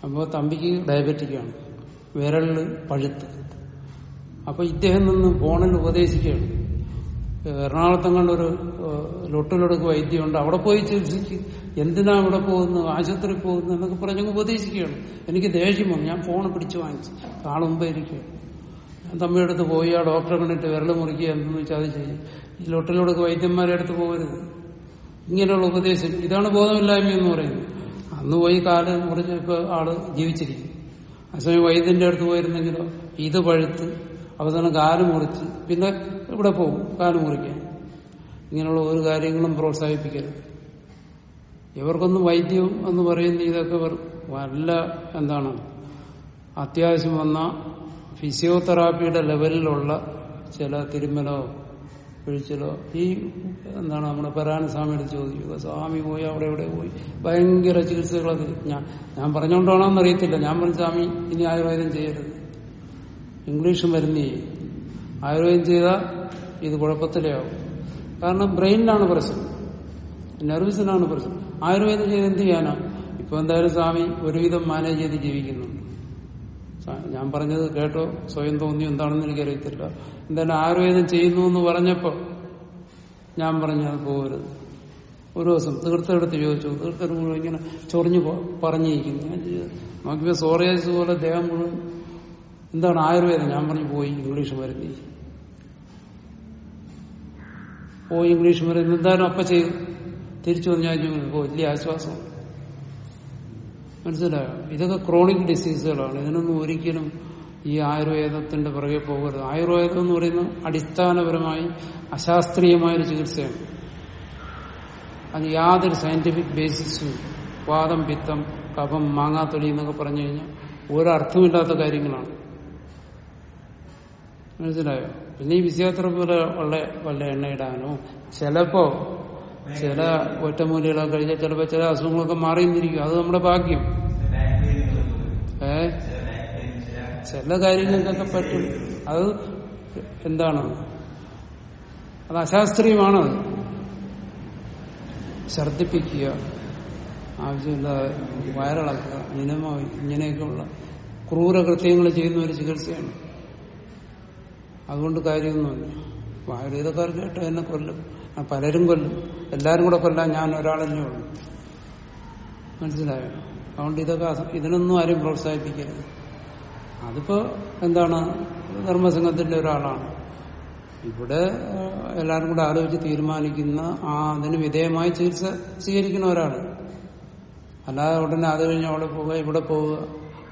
അപ്പോൾ തമ്പിക്ക് ഡയബറ്റിക്കാണ്. വിരലിൽ പഴുത്ത്. അപ്പൊ ഇദ്ദേഹം നിന്ന് ഫോണിൽ ഉപദേശിക്കുകയാണ്. എറണാകുളത്തും കണ്ടൊരു ലൊട്ടിലൊടുക്ക് വൈദ്യമുണ്ട് അവിടെ പോയി ചികിത്സിക്ക് എന്തിനാ അവിടെ പോകുന്നത് ആശുപത്രി പോകുന്നത് എന്നൊക്കെ പറഞ്ഞങ്ങ് ഉപദേശിക്കുകയാണ്. എനിക്ക് ദേഷ്യം വന്നു. ഞാൻ ഫോൺ പിടിച്ചു വാങ്ങിച്ചു. ആൾ മുമ്പേ ഇരിക്കുകയാണ് ഞാൻ തമ്മിയുടെ അടുത്ത് പോയി ആ ഡോക്ടറെ കണ്ടിട്ട് വിരൽ മുറിക്കുക എന്തെന്ന് വെച്ചാൽ അത് ചെയ്യും. ഈ ലൊട്ടിലൊടുക്ക് വൈദ്യന്മാരെ അടുത്ത് പോകരുത്. ഇങ്ങനെയുള്ള ഉപദേശം ഇതാണ് ബോധമില്ലായ്മ എന്ന് പറയുന്നത്. അന്ന് പോയി കാൽ മുറിച്ച് ഇപ്പൊ ആൾ ജീവിച്ചിരിക്കും. അസമയം വൈദ്യന്റെ അടുത്ത് പോയിരുന്നെങ്കിലോ ഇത് പഴുത്ത് അവസാനം കാൽ മുറിച്ച്. പിന്നെ ഇവിടെ പോകും കാൽ മുറിക്കാൻ. ഇങ്ങനെയുള്ള ഒരു കാര്യങ്ങളും പ്രോത്സാഹിപ്പിക്കരുത്. ഇവർക്കൊന്നും വൈദ്യം എന്ന് പറയുന്ന ഇതൊക്കെ വല്ല എന്താണ് അത്യാവശ്യം വന്ന ഫിസിയോതെറാപ്പിയുടെ ലെവലിലുള്ള ചില തിരുമലോ പിഴിച്ചിലോ ഈ എന്താണ് നമ്മുടെ പരാന സ്വാമിയുടെ ചോദിക്കുക സ്വാമി പോയി അവിടെ ഇവിടെ പോയി? ഭയങ്കര ചികിത്സകളൊക്കെ ഞാൻ ഞാൻ പറഞ്ഞുകൊണ്ടാണോ എന്നറിയത്തില്ല ഞാൻ പറഞ്ഞു സ്വാമി ഇനി ആയുർവേദം ചെയ്യരുത്. ഇംഗ്ലീഷ് മരുന്ന് ആയുർവേദം ചെയ്താൽ ഇത് കുഴപ്പത്തിലാവും. കാരണം ബ്രെയിനിലാണ് പ്രശ്നം. നെർവസിനാണ് പ്രശ്നം. ആയുർവേദം ചെയ്ത് എന്ത് ചെയ്യാനാ? ഇപ്പൊ എന്തായാലും സ്വാമി ഒരുവിധം മാനേജ് ചെയ്ത് ജീവിക്കുന്നു. ഞാൻ പറഞ്ഞത് കേട്ടോ. സ്വയം തോന്നി എന്താണെന്ന് എനിക്കറിയത്തില്ല. എന്തായാലും ആയുർവേദം ചെയ്യുന്നു എന്ന് പറഞ്ഞപ്പോ ഞാൻ പറഞ്ഞു അത് പോകരുത് ഒരു ദിവസം തീർത്ഥെടുത്ത് ചോദിച്ചു. തീർത്ഥം മുഴുവൻ ഇങ്ങനെ ചൊറിഞ്ഞു പറഞ്ഞിരിക്കുന്നു. ഞാൻ. നോക്കിയപ്പോ സോറിയാസ് പോലെ ദേഹം മുഴുവൻ എന്താണ് ആയുർവേദം? ഞാൻ പറഞ്ഞു പോയി ഇംഗ്ലീഷ് മരുന്ന് പോയി ഇംഗ്ലീഷ് മരുന്ന്. എന്തായാലും അപ്പ ചെയ്തു തിരിച്ചു വന്ന് ഞാൻ ഇപ്പോൾ ഓ വലിയ ആശ്വാസം. മനസ്സിലായോ? ഇതൊക്കെ ക്രോണിക് ഡിസീസുകളാണ് ഇതിനൊന്നും ഒരിക്കലും ഈ ആയുർവേദത്തിന്റെ പുറകെ പോകരുത്. ആയുർവേദം എന്ന് പറയുന്നത് അടിസ്ഥാനപരമായി അശാസ്ത്രീയമായ ഒരു ചികിത്സയാണ്. അത് യാതൊരു സയന്റിഫിക് ബേസിസും വാദം പിത്തം കഫം മാങ്ങാത്തൊലി എന്നൊക്കെ പറഞ്ഞു കഴിഞ്ഞാൽ ഒരർത്ഥമില്ലാത്ത കാര്യങ്ങളാണ്. മനസ്സിലായോ? പിന്നെ ഈ വിശ്വാത്ര പോലെ ഉള്ള വല്ല ഇടാനോ ചിലപ്പോ ചില ഒറ്റമൂലികളൊക്കെ കഴിഞ്ഞാൽ ചിലപ്പോ ചില അസുഖങ്ങളൊക്കെ മാറിയിരിക്കും അത് നമ്മുടെ ഭാഗ്യം. ഏ? ചില കാര്യങ്ങൾക്കൊക്കെ പറ്റും. അത് എന്താണ്? അത് അശാസ്ത്രീയമാണ്? അത് ഛർദിപ്പിക്കുക ആവശ്യമില്ലാതെ വയറിളക്കുക ഇനമോ ഇങ്ങനെയൊക്കെയുള്ള ക്രൂരകൃത്യങ്ങൾ ചെയ്യുന്ന ഒരു ചികിത്സയാണ്. അതുകൊണ്ട് കാര്യമൊന്നുമില്ല. ആയുർവേദക്കാർ കേട്ട് എന്നെ കൊല്ലും. പലരും കൊല്ലും. എല്ലാരും കൂടെ കൊല്ലാൻ ഞാൻ ഒരാളല്ലേ ഉള്ളൂ. മനസ്സിലായോ? അതുകൊണ്ട് ഇതൊക്കെ ഇതിനൊന്നും ആരും പ്രോത്സാഹിപ്പിക്കരുത്. അതിപ്പോ എന്താണ്? ധർമ്മസംഘത്തിന്റെ ഒരാളാണ്. ഇവിടെ എല്ലാവരും കൂടെ ആലോചിച്ച് തീരുമാനിക്കുന്ന ആ അതിന് വിധേയമായി ചികിത്സ സ്വീകരിക്കുന്ന ഒരാൾ അല്ലാതെ ഉടനെ അത് കഴിഞ്ഞ് അവിടെ പോവുക ഇവിടെ പോവുക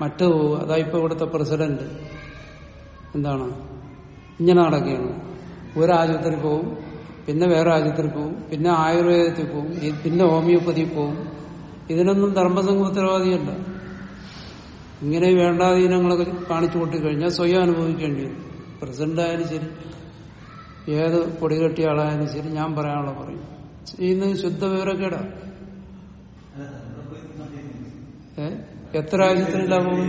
മറ്റു പോവുക. അതാ ഇപ്പൊ ഇവിടുത്തെ പ്രസിഡന്റ്. എന്താണ്? ഇങ്ങനെ നടക്കുകയാണ്. ഒരു ആശുപത്രി പോവും പിന്നെ വേറെ ആശുപത്രി പോവും പിന്നെ ആയുർവേദത്തിൽ പോവും പിന്നെ ഹോമിയോപ്പതി പോവും. ഇതിനൊന്നും ധർമ്മസംഘ ഉത്തരവാദിയല്ല. ഇങ്ങനെ വേണ്ടാധീനങ്ങളൊക്കെ കാണിച്ചു കൂട്ടിക്കഴിഞ്ഞാൽ സ്വയം അനുഭവിക്കേണ്ടി വരും. പ്രസിഡന്റ് ആയാലും ശരി ഏത് പൊടികെട്ടിയ ആളായാലും ശരി ഞാൻ പറയാനുള്ള പറയും. ചെയ്യുന്നത് ശുദ്ധ വിവരക്കേടാ. ഏ? എത്ര ആവശ്യത്തിനില്ല പോകും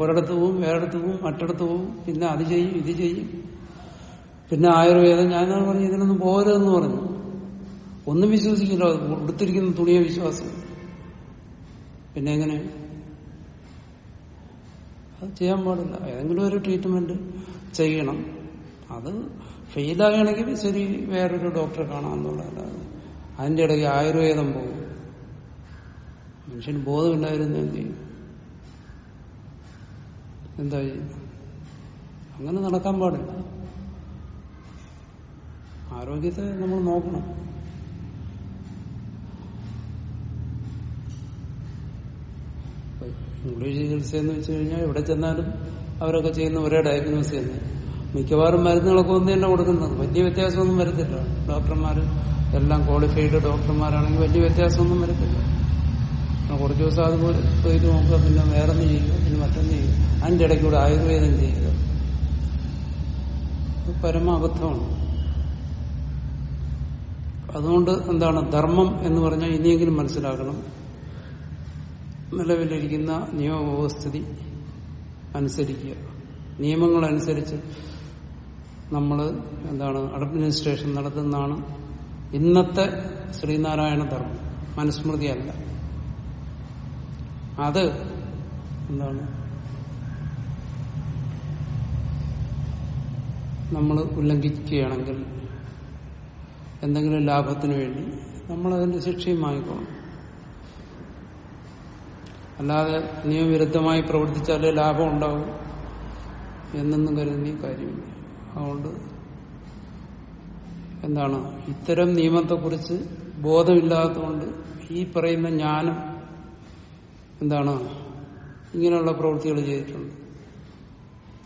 ഒരിടത്ത് പോവും വേറെടുത്ത് പോവും മറ്റിടത്ത് പോവും പിന്നെ അത് ചെയ്യും ഇത് ചെയ്യും. പിന്നെ ആയുർവേദം ഞാനാണ് പറഞ്ഞു ഇതിനൊന്നും പോരെന്ന് പറഞ്ഞു. ഒന്നും വിശ്വസിക്കില്ല ഉടുത്തിരിക്കുന്ന തുണിയെ വിശ്വാസം. പിന്നെ എങ്ങനെ? അത് ചെയ്യാൻ പാടില്ല. ഏതെങ്കിലും ഒരു ട്രീറ്റ്മെന്റ് ചെയ്യണം. അത് ഫെയിലാകണമെങ്കിൽ ശരി വേറൊരു ഡോക്ടറെ കാണാമെന്നുള്ളതല്ലാതെ അതിന്റെ ഇടയ്ക്ക് ആയുർവേദം പോകും. മനുഷ്യന് ബോധമില്ലായിരുന്നു എന്ത് ചെയ്യും? എന്താ ചെയ്യുന്നത് അങ്ങനെ നടക്കാൻ പാടില്ല. ആരോഗ്യത്തെ നമ്മൾ നോക്കണം. ഇംഗ്ലീഷ് ചികിത്സ എന്ന് വെച്ച് കഴിഞ്ഞാൽ എവിടെ ചെന്നാലും അവരൊക്കെ ചെയ്യുന്ന ഒരേ ഡയഗ്നോസ് തന്നെ മിക്കവാറും മരുന്നുകളൊക്കെ ഒന്ന് തന്നെ കൊടുക്കുന്നത്. വലിയ വ്യത്യാസമൊന്നും വരത്തില്ല. ഡോക്ടർമാർ എല്ലാം ക്വാളിഫൈഡ് ഡോക്ടർമാരാണെങ്കിൽ വലിയ വ്യത്യാസമൊന്നും വരത്തില്ല. കുറച്ച് ദിവസം അതുപോലെ ചെയ്ത് നോക്കുക. പിന്നെ വേറൊന്ന് ചെയ്യുക. പിന്നെ മറ്റൊന്നും ചെയ്യുക. അതിന്റെ ഇടയ്ക്കൂടെ ആയുർവേദം ചെയ്യുക. പരമാബദ്ധമാണ്. അതുകൊണ്ട് എന്താണ് ധർമ്മം എന്ന് പറഞ്ഞാൽ ഇനിയെങ്കിലും മനസ്സിലാക്കണം നിലവിലിരിക്കുന്ന നിയമവ്യവസ്ഥിതി അനുസരിക്കുക. നിയമങ്ങളനുസരിച്ച് നമ്മൾ എന്താണ് അഡ്മിനിസ്ട്രേഷൻ നടത്തുന്നതാണ് ഇന്നത്തെ ശ്രീനാരായണ ധർമ്മം. മനുസ്മൃതിയല്ല. അത് എന്താണ് നമ്മൾ ഉല്ലംഘിക്കുകയാണെങ്കിൽ എന്തെങ്കിലും ലാഭത്തിന് വേണ്ടി നമ്മൾ അതിന്റെ ശിക്ഷയും വാങ്ങിക്കോളും. അല്ലാതെ നിയമവിരുദ്ധമായി പ്രവർത്തിച്ചാലേ ലാഭം ഉണ്ടാവും എന്നൊന്നും കരുതി കാര്യമില്ല. അതുകൊണ്ട് എന്താണ്? ഇത്തരം നിയമത്തെക്കുറിച്ച് ബോധമില്ലാത്തതുകൊണ്ട് ഈ പറയുന്ന ജ്ഞാനം എന്താണ്? ഇങ്ങനെയുള്ള പ്രവൃത്തികൾ ചെയ്തിട്ടുണ്ട്.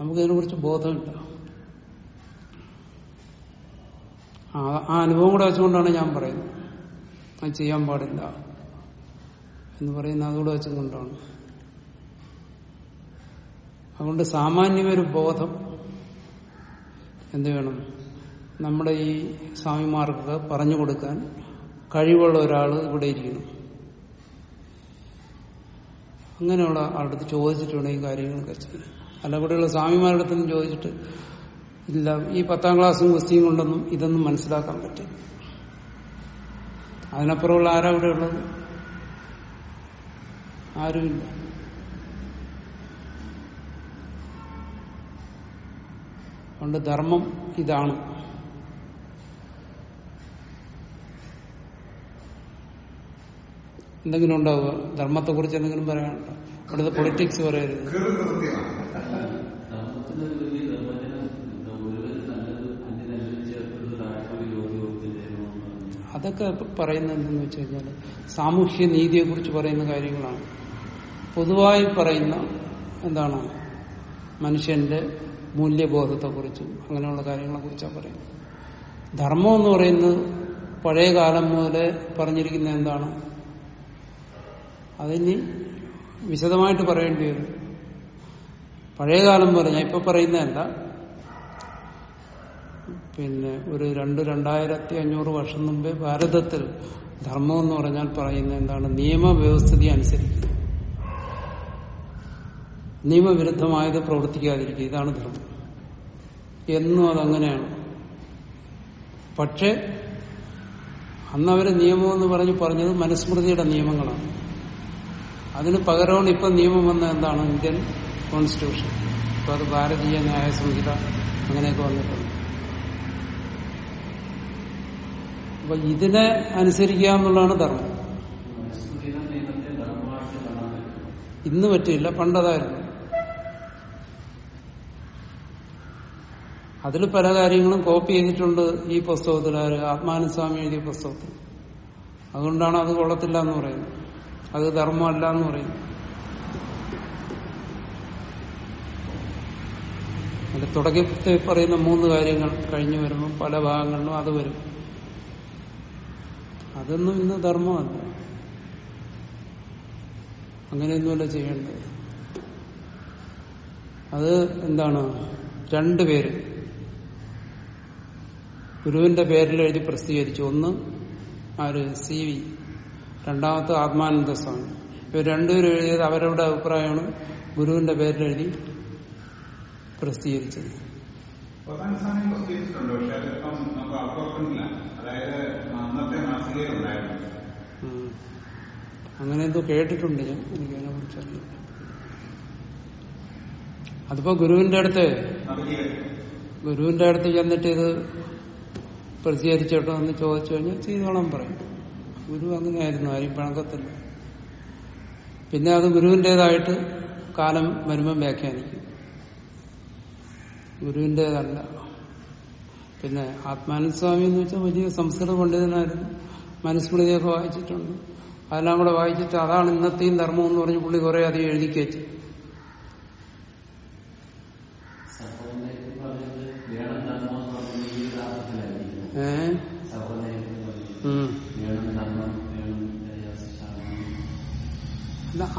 നമുക്കതിനെക്കുറിച്ച് ബോധമില്ല. ആ അനുഭവം കൂടെ വെച്ചുകൊണ്ടാണ് ഞാൻ പറയുന്നത്. അത് ചെയ്യാൻ പാടില്ല എന്ന് പറയുന്ന അതുകൂടെ വെച്ചുകൊണ്ടാണ്. അതുകൊണ്ട് സാമാന്യമൊരു ബോധം എന്ത് വേണം? നമ്മുടെ ഈ സ്വാമിമാർക്ക് പറഞ്ഞു കൊടുക്കാൻ കഴിവുള്ള ഒരാൾ ഇവിടെ ഇരിക്കണം. അങ്ങനെയുള്ള ആളുടെ അടുത്ത് ചോദിച്ചിട്ട് വേണം ഈ കാര്യങ്ങളൊക്കെ ചെയ്യാൻ അല്ല ഇവിടെയുള്ള സ്വാമിമാരുടെ അടുത്തും ചോദിച്ചിട്ട് ഇല്ല ഈ പത്താം ക്ലാസ്സും കുസ്തിയും കൊണ്ടൊന്നും ഇതൊന്നും മനസ്സിലാക്കാൻ പറ്റില്ല. അതിനപ്പുറമുള്ള ആരാ ഇവിടെ ഉള്ളത്? ആരുമില്ല. അതുകൊണ്ട് ധർമ്മം ഇതാണ്. എന്തെങ്കിലും ഉണ്ടാവുക? ധർമ്മത്തെക്കുറിച്ച് എന്തെങ്കിലും പറയാനുണ്ടോ? അവിടുത്തെ പൊളിറ്റിക്സ് പറയരുത്. അതൊക്കെ പറയുന്നത് എന്തെന്ന് വെച്ച് കഴിഞ്ഞാൽ സാമൂഹ്യ നീതിയെ കുറിച്ച് പറയുന്ന കാര്യങ്ങളാണ്. പൊതുവായി പറയുന്ന എന്താണ്? മനുഷ്യന്റെ മൂല്യബോധത്തെക്കുറിച്ചും അങ്ങനെയുള്ള കാര്യങ്ങളെ കുറിച്ചാണ് പറയുന്നത്. ധർമ്മം എന്ന് പറയുന്നത് പഴയ കാലം മുതലേ പറഞ്ഞിരിക്കുന്ന എന്താണ്? അതിനി വിശദമായിട്ട് പറയേണ്ടി വരും. പഴയകാലം പോലെ ഞാൻ ഇപ്പൊ പറയുന്നതല്ല പിന്നെ ഒരു രണ്ട് രണ്ടായിരത്തി അഞ്ഞൂറ് വർഷം മുമ്പേ ഭാരതത്തിൽ ധർമ്മം എന്ന് പറഞ്ഞാൽ പറയുന്ന എന്താണ്? നിയമവ്യവസ്ഥിതി അനുസരിക്കുക. നിയമവിരുദ്ധമായത് പ്രവർത്തിക്കാതിരിക്കുക. ഇതാണ് ധർമ്മം. എന്നും അതങ്ങനെയാണ്. പക്ഷേ അന്നവര് നിയമം എന്ന് പറഞ്ഞ് പറഞ്ഞത് മനുസ്മൃതിയുടെ നിയമങ്ങളാണ്. അതിന് പകരമാണ് ഇപ്പൊ നിയമം വന്ന എന്താണ്? Indian constitution. ഇപ്പൊ അത് ഭാരതീയ ന്യായ സംഹിത അങ്ങനെയൊക്കെ വന്നിട്ടുണ്ട്. അപ്പൊ ഇതിനെ അനുസരിക്കുക എന്നുള്ളതാണ് ധർമ്മം. ഇന്ന് പറ്റില്ല പണ്ടതായിരുന്നു. അതിൽ പല കാര്യങ്ങളും കോപ്പി ചെയ്തിട്ടുണ്ട് ഈ പുസ്തകത്തിൽ ആര് ആത്മാനുസ്വാമി എഴുതിയ പുസ്തകത്തിൽ. അതുകൊണ്ടാണ് അത് കൊള്ളത്തില്ല എന്ന് പറയുന്നത്. അത് ധർമ്മമല്ല എന്ന് പറയുന്നു അതിന്റെ തുടക്കത്തിൽ പറയുന്ന മൂന്ന് കാര്യങ്ങൾ കഴിഞ്ഞു വരുമ്പോൾ പല ഭാഗങ്ങളിലും അത് വരും. അതൊന്നും ഇന്ന് ധർമ്മമല്ല. അങ്ങനെയൊന്നുമല്ല ചെയ്യേണ്ടത്. അത് എന്താണ്? രണ്ടുപേര് ഗുരുവിന്റെ പേരിൽ എഴുതി പ്രസിദ്ധീകരിച്ചു. ഒന്ന് ആര്? C V. രണ്ടാമത്തെ ആത്മാനന്ദ സ്വാമി. ഇവർ രണ്ടുപേരും എഴുതിയത് അവരുടെ അഭിപ്രായമാണ്. ഗുരുവിന്റെ പേരിൽ എഴുതി പ്രസിദ്ധീകരിച്ചത്. അതായത് അന്നത്തെ മാസികയിൽ ഉണ്ടായിരുന്നു. അങ്ങനെ എന്തോ കേട്ടിട്ടുണ്ട് ഞാൻ. എനിക്കതിനെ കുറിച്ചറിയില്ല അതിപ്പോ ഗുരുവിന്റെ അടുത്ത് ഗുരുവിന്റെ അടുത്ത് ചെന്നിട്ട് ഇത് പ്രസിദ്ധീകരിച്ചോട്ടോ എന്ന് ചോദിച്ചു കഴിഞ്ഞാൽ ചെയ്തോളാൻ പറയും. ഗുരു അങ്ങനെയായിരുന്നു ആരും പഴക്കത്തില്ല പിന്നെ അത് ഗുരുവിന്റെതായിട്ട് കാലം വരുമ്പം വ്യാഖ്യാനിക്കും. ഗുരുവിന്റെതല്ല പിന്നെ ആത്മാനന്ദ സ്വാമി എന്ന് വെച്ചാൽ വലിയ സംസ്കൃത പണ്ഡിതനായിരുന്നു മനുസ്മൃതിയൊക്കെ വായിച്ചിട്ടുണ്ട്. അതെല്ലാം കൂടെ വായിച്ചിട്ട് അതാണ് ഇന്നത്തെയും ധർമ്മം എന്ന് പറഞ്ഞ് പുള്ളി കുറെ അധികം എഴുതി കയറ്റി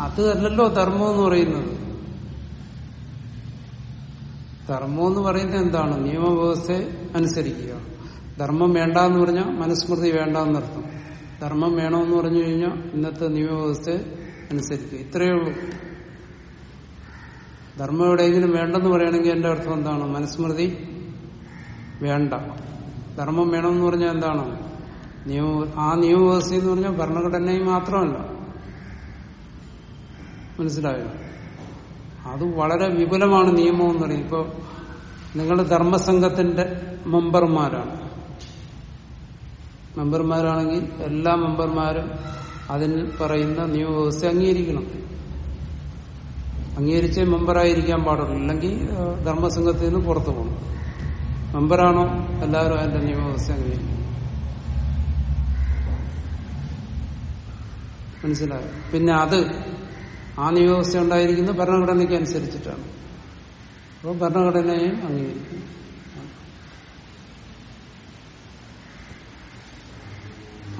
അത് അല്ലല്ലോ ധർമ്മം എന്ന് പറയുന്നത്. ധർമ്മം എന്ന് പറയുന്നത് എന്താണ്? നിയമവ്യവസ്ഥയെ അനുസരിക്കുക. ധർമ്മം വേണ്ട എന്ന് പറഞ്ഞാൽ മനുസ്മൃതി വേണ്ട എന്നർത്ഥം ധർമ്മം വേണമെന്ന് പറഞ്ഞു കഴിഞ്ഞാൽ ഇന്നത്തെ നിയമവ്യവസ്ഥയെ അനുസരിക്കുക. ഇത്രയേ ഉള്ളൂ. ധർമ്മം എവിടെയെങ്കിലും വേണ്ടെന്ന് പറയുകയാണെങ്കിൽ എന്റെ അർത്ഥം എന്താണ്? മനുസ്മൃതി വേണ്ട. ധർമ്മം വേണമെന്ന് പറഞ്ഞാൽ എന്താണ്? നിയമ ആ നിയമവ്യവസ്ഥ എന്ന് പറഞ്ഞാൽ ഭരണഘടനയും മാത്രമല്ല. മനസ്സിലായോ? അത് വളരെ വിപുലമാണ് നിയമം എന്ന് പറയും. ഇപ്പൊ നിങ്ങൾ ധർമ്മസംഘത്തിന്റെ മെമ്പർമാരാണ്. മെമ്പർമാരാണെങ്കിൽ എല്ലാ മെമ്പർമാരും അതിൽ പറയുന്ന നിയമവ്യവസ്ഥ അംഗീകരിക്കണം. അംഗീകരിച്ച് മെമ്പറായിരിക്കാൻ പാടുള്ളൂ. ഇല്ലെങ്കിൽ ധർമ്മസംഘത്തിൽ നിന്ന് പുറത്തു പോകണം. മെമ്പറാണോ എല്ലാവരും അതിന്റെ നിയമവ്യവസ്ഥ അംഗീകരിക്കും മനസ്സിലായോ? പിന്നെ അത് ആ നിയമവ്യവസ്ഥ ഉണ്ടായിരിക്കുന്നത് ഭരണഘടനയ്ക്ക് അനുസരിച്ചിട്ടാണ്. അപ്പോൾ ഭരണഘടനയും അംഗീകരിക്കും.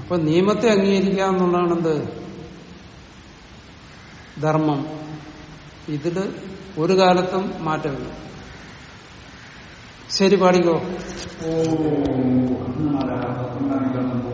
അപ്പൊ നിയമത്തെ അംഗീകരിക്കുക എന്നുള്ളതാണ് എന്ത് ധർമ്മം. ഇതിൽ ഒരു കാലത്തും മാറ്റമില്ല. ശരി പാടിക്കോ? ഓ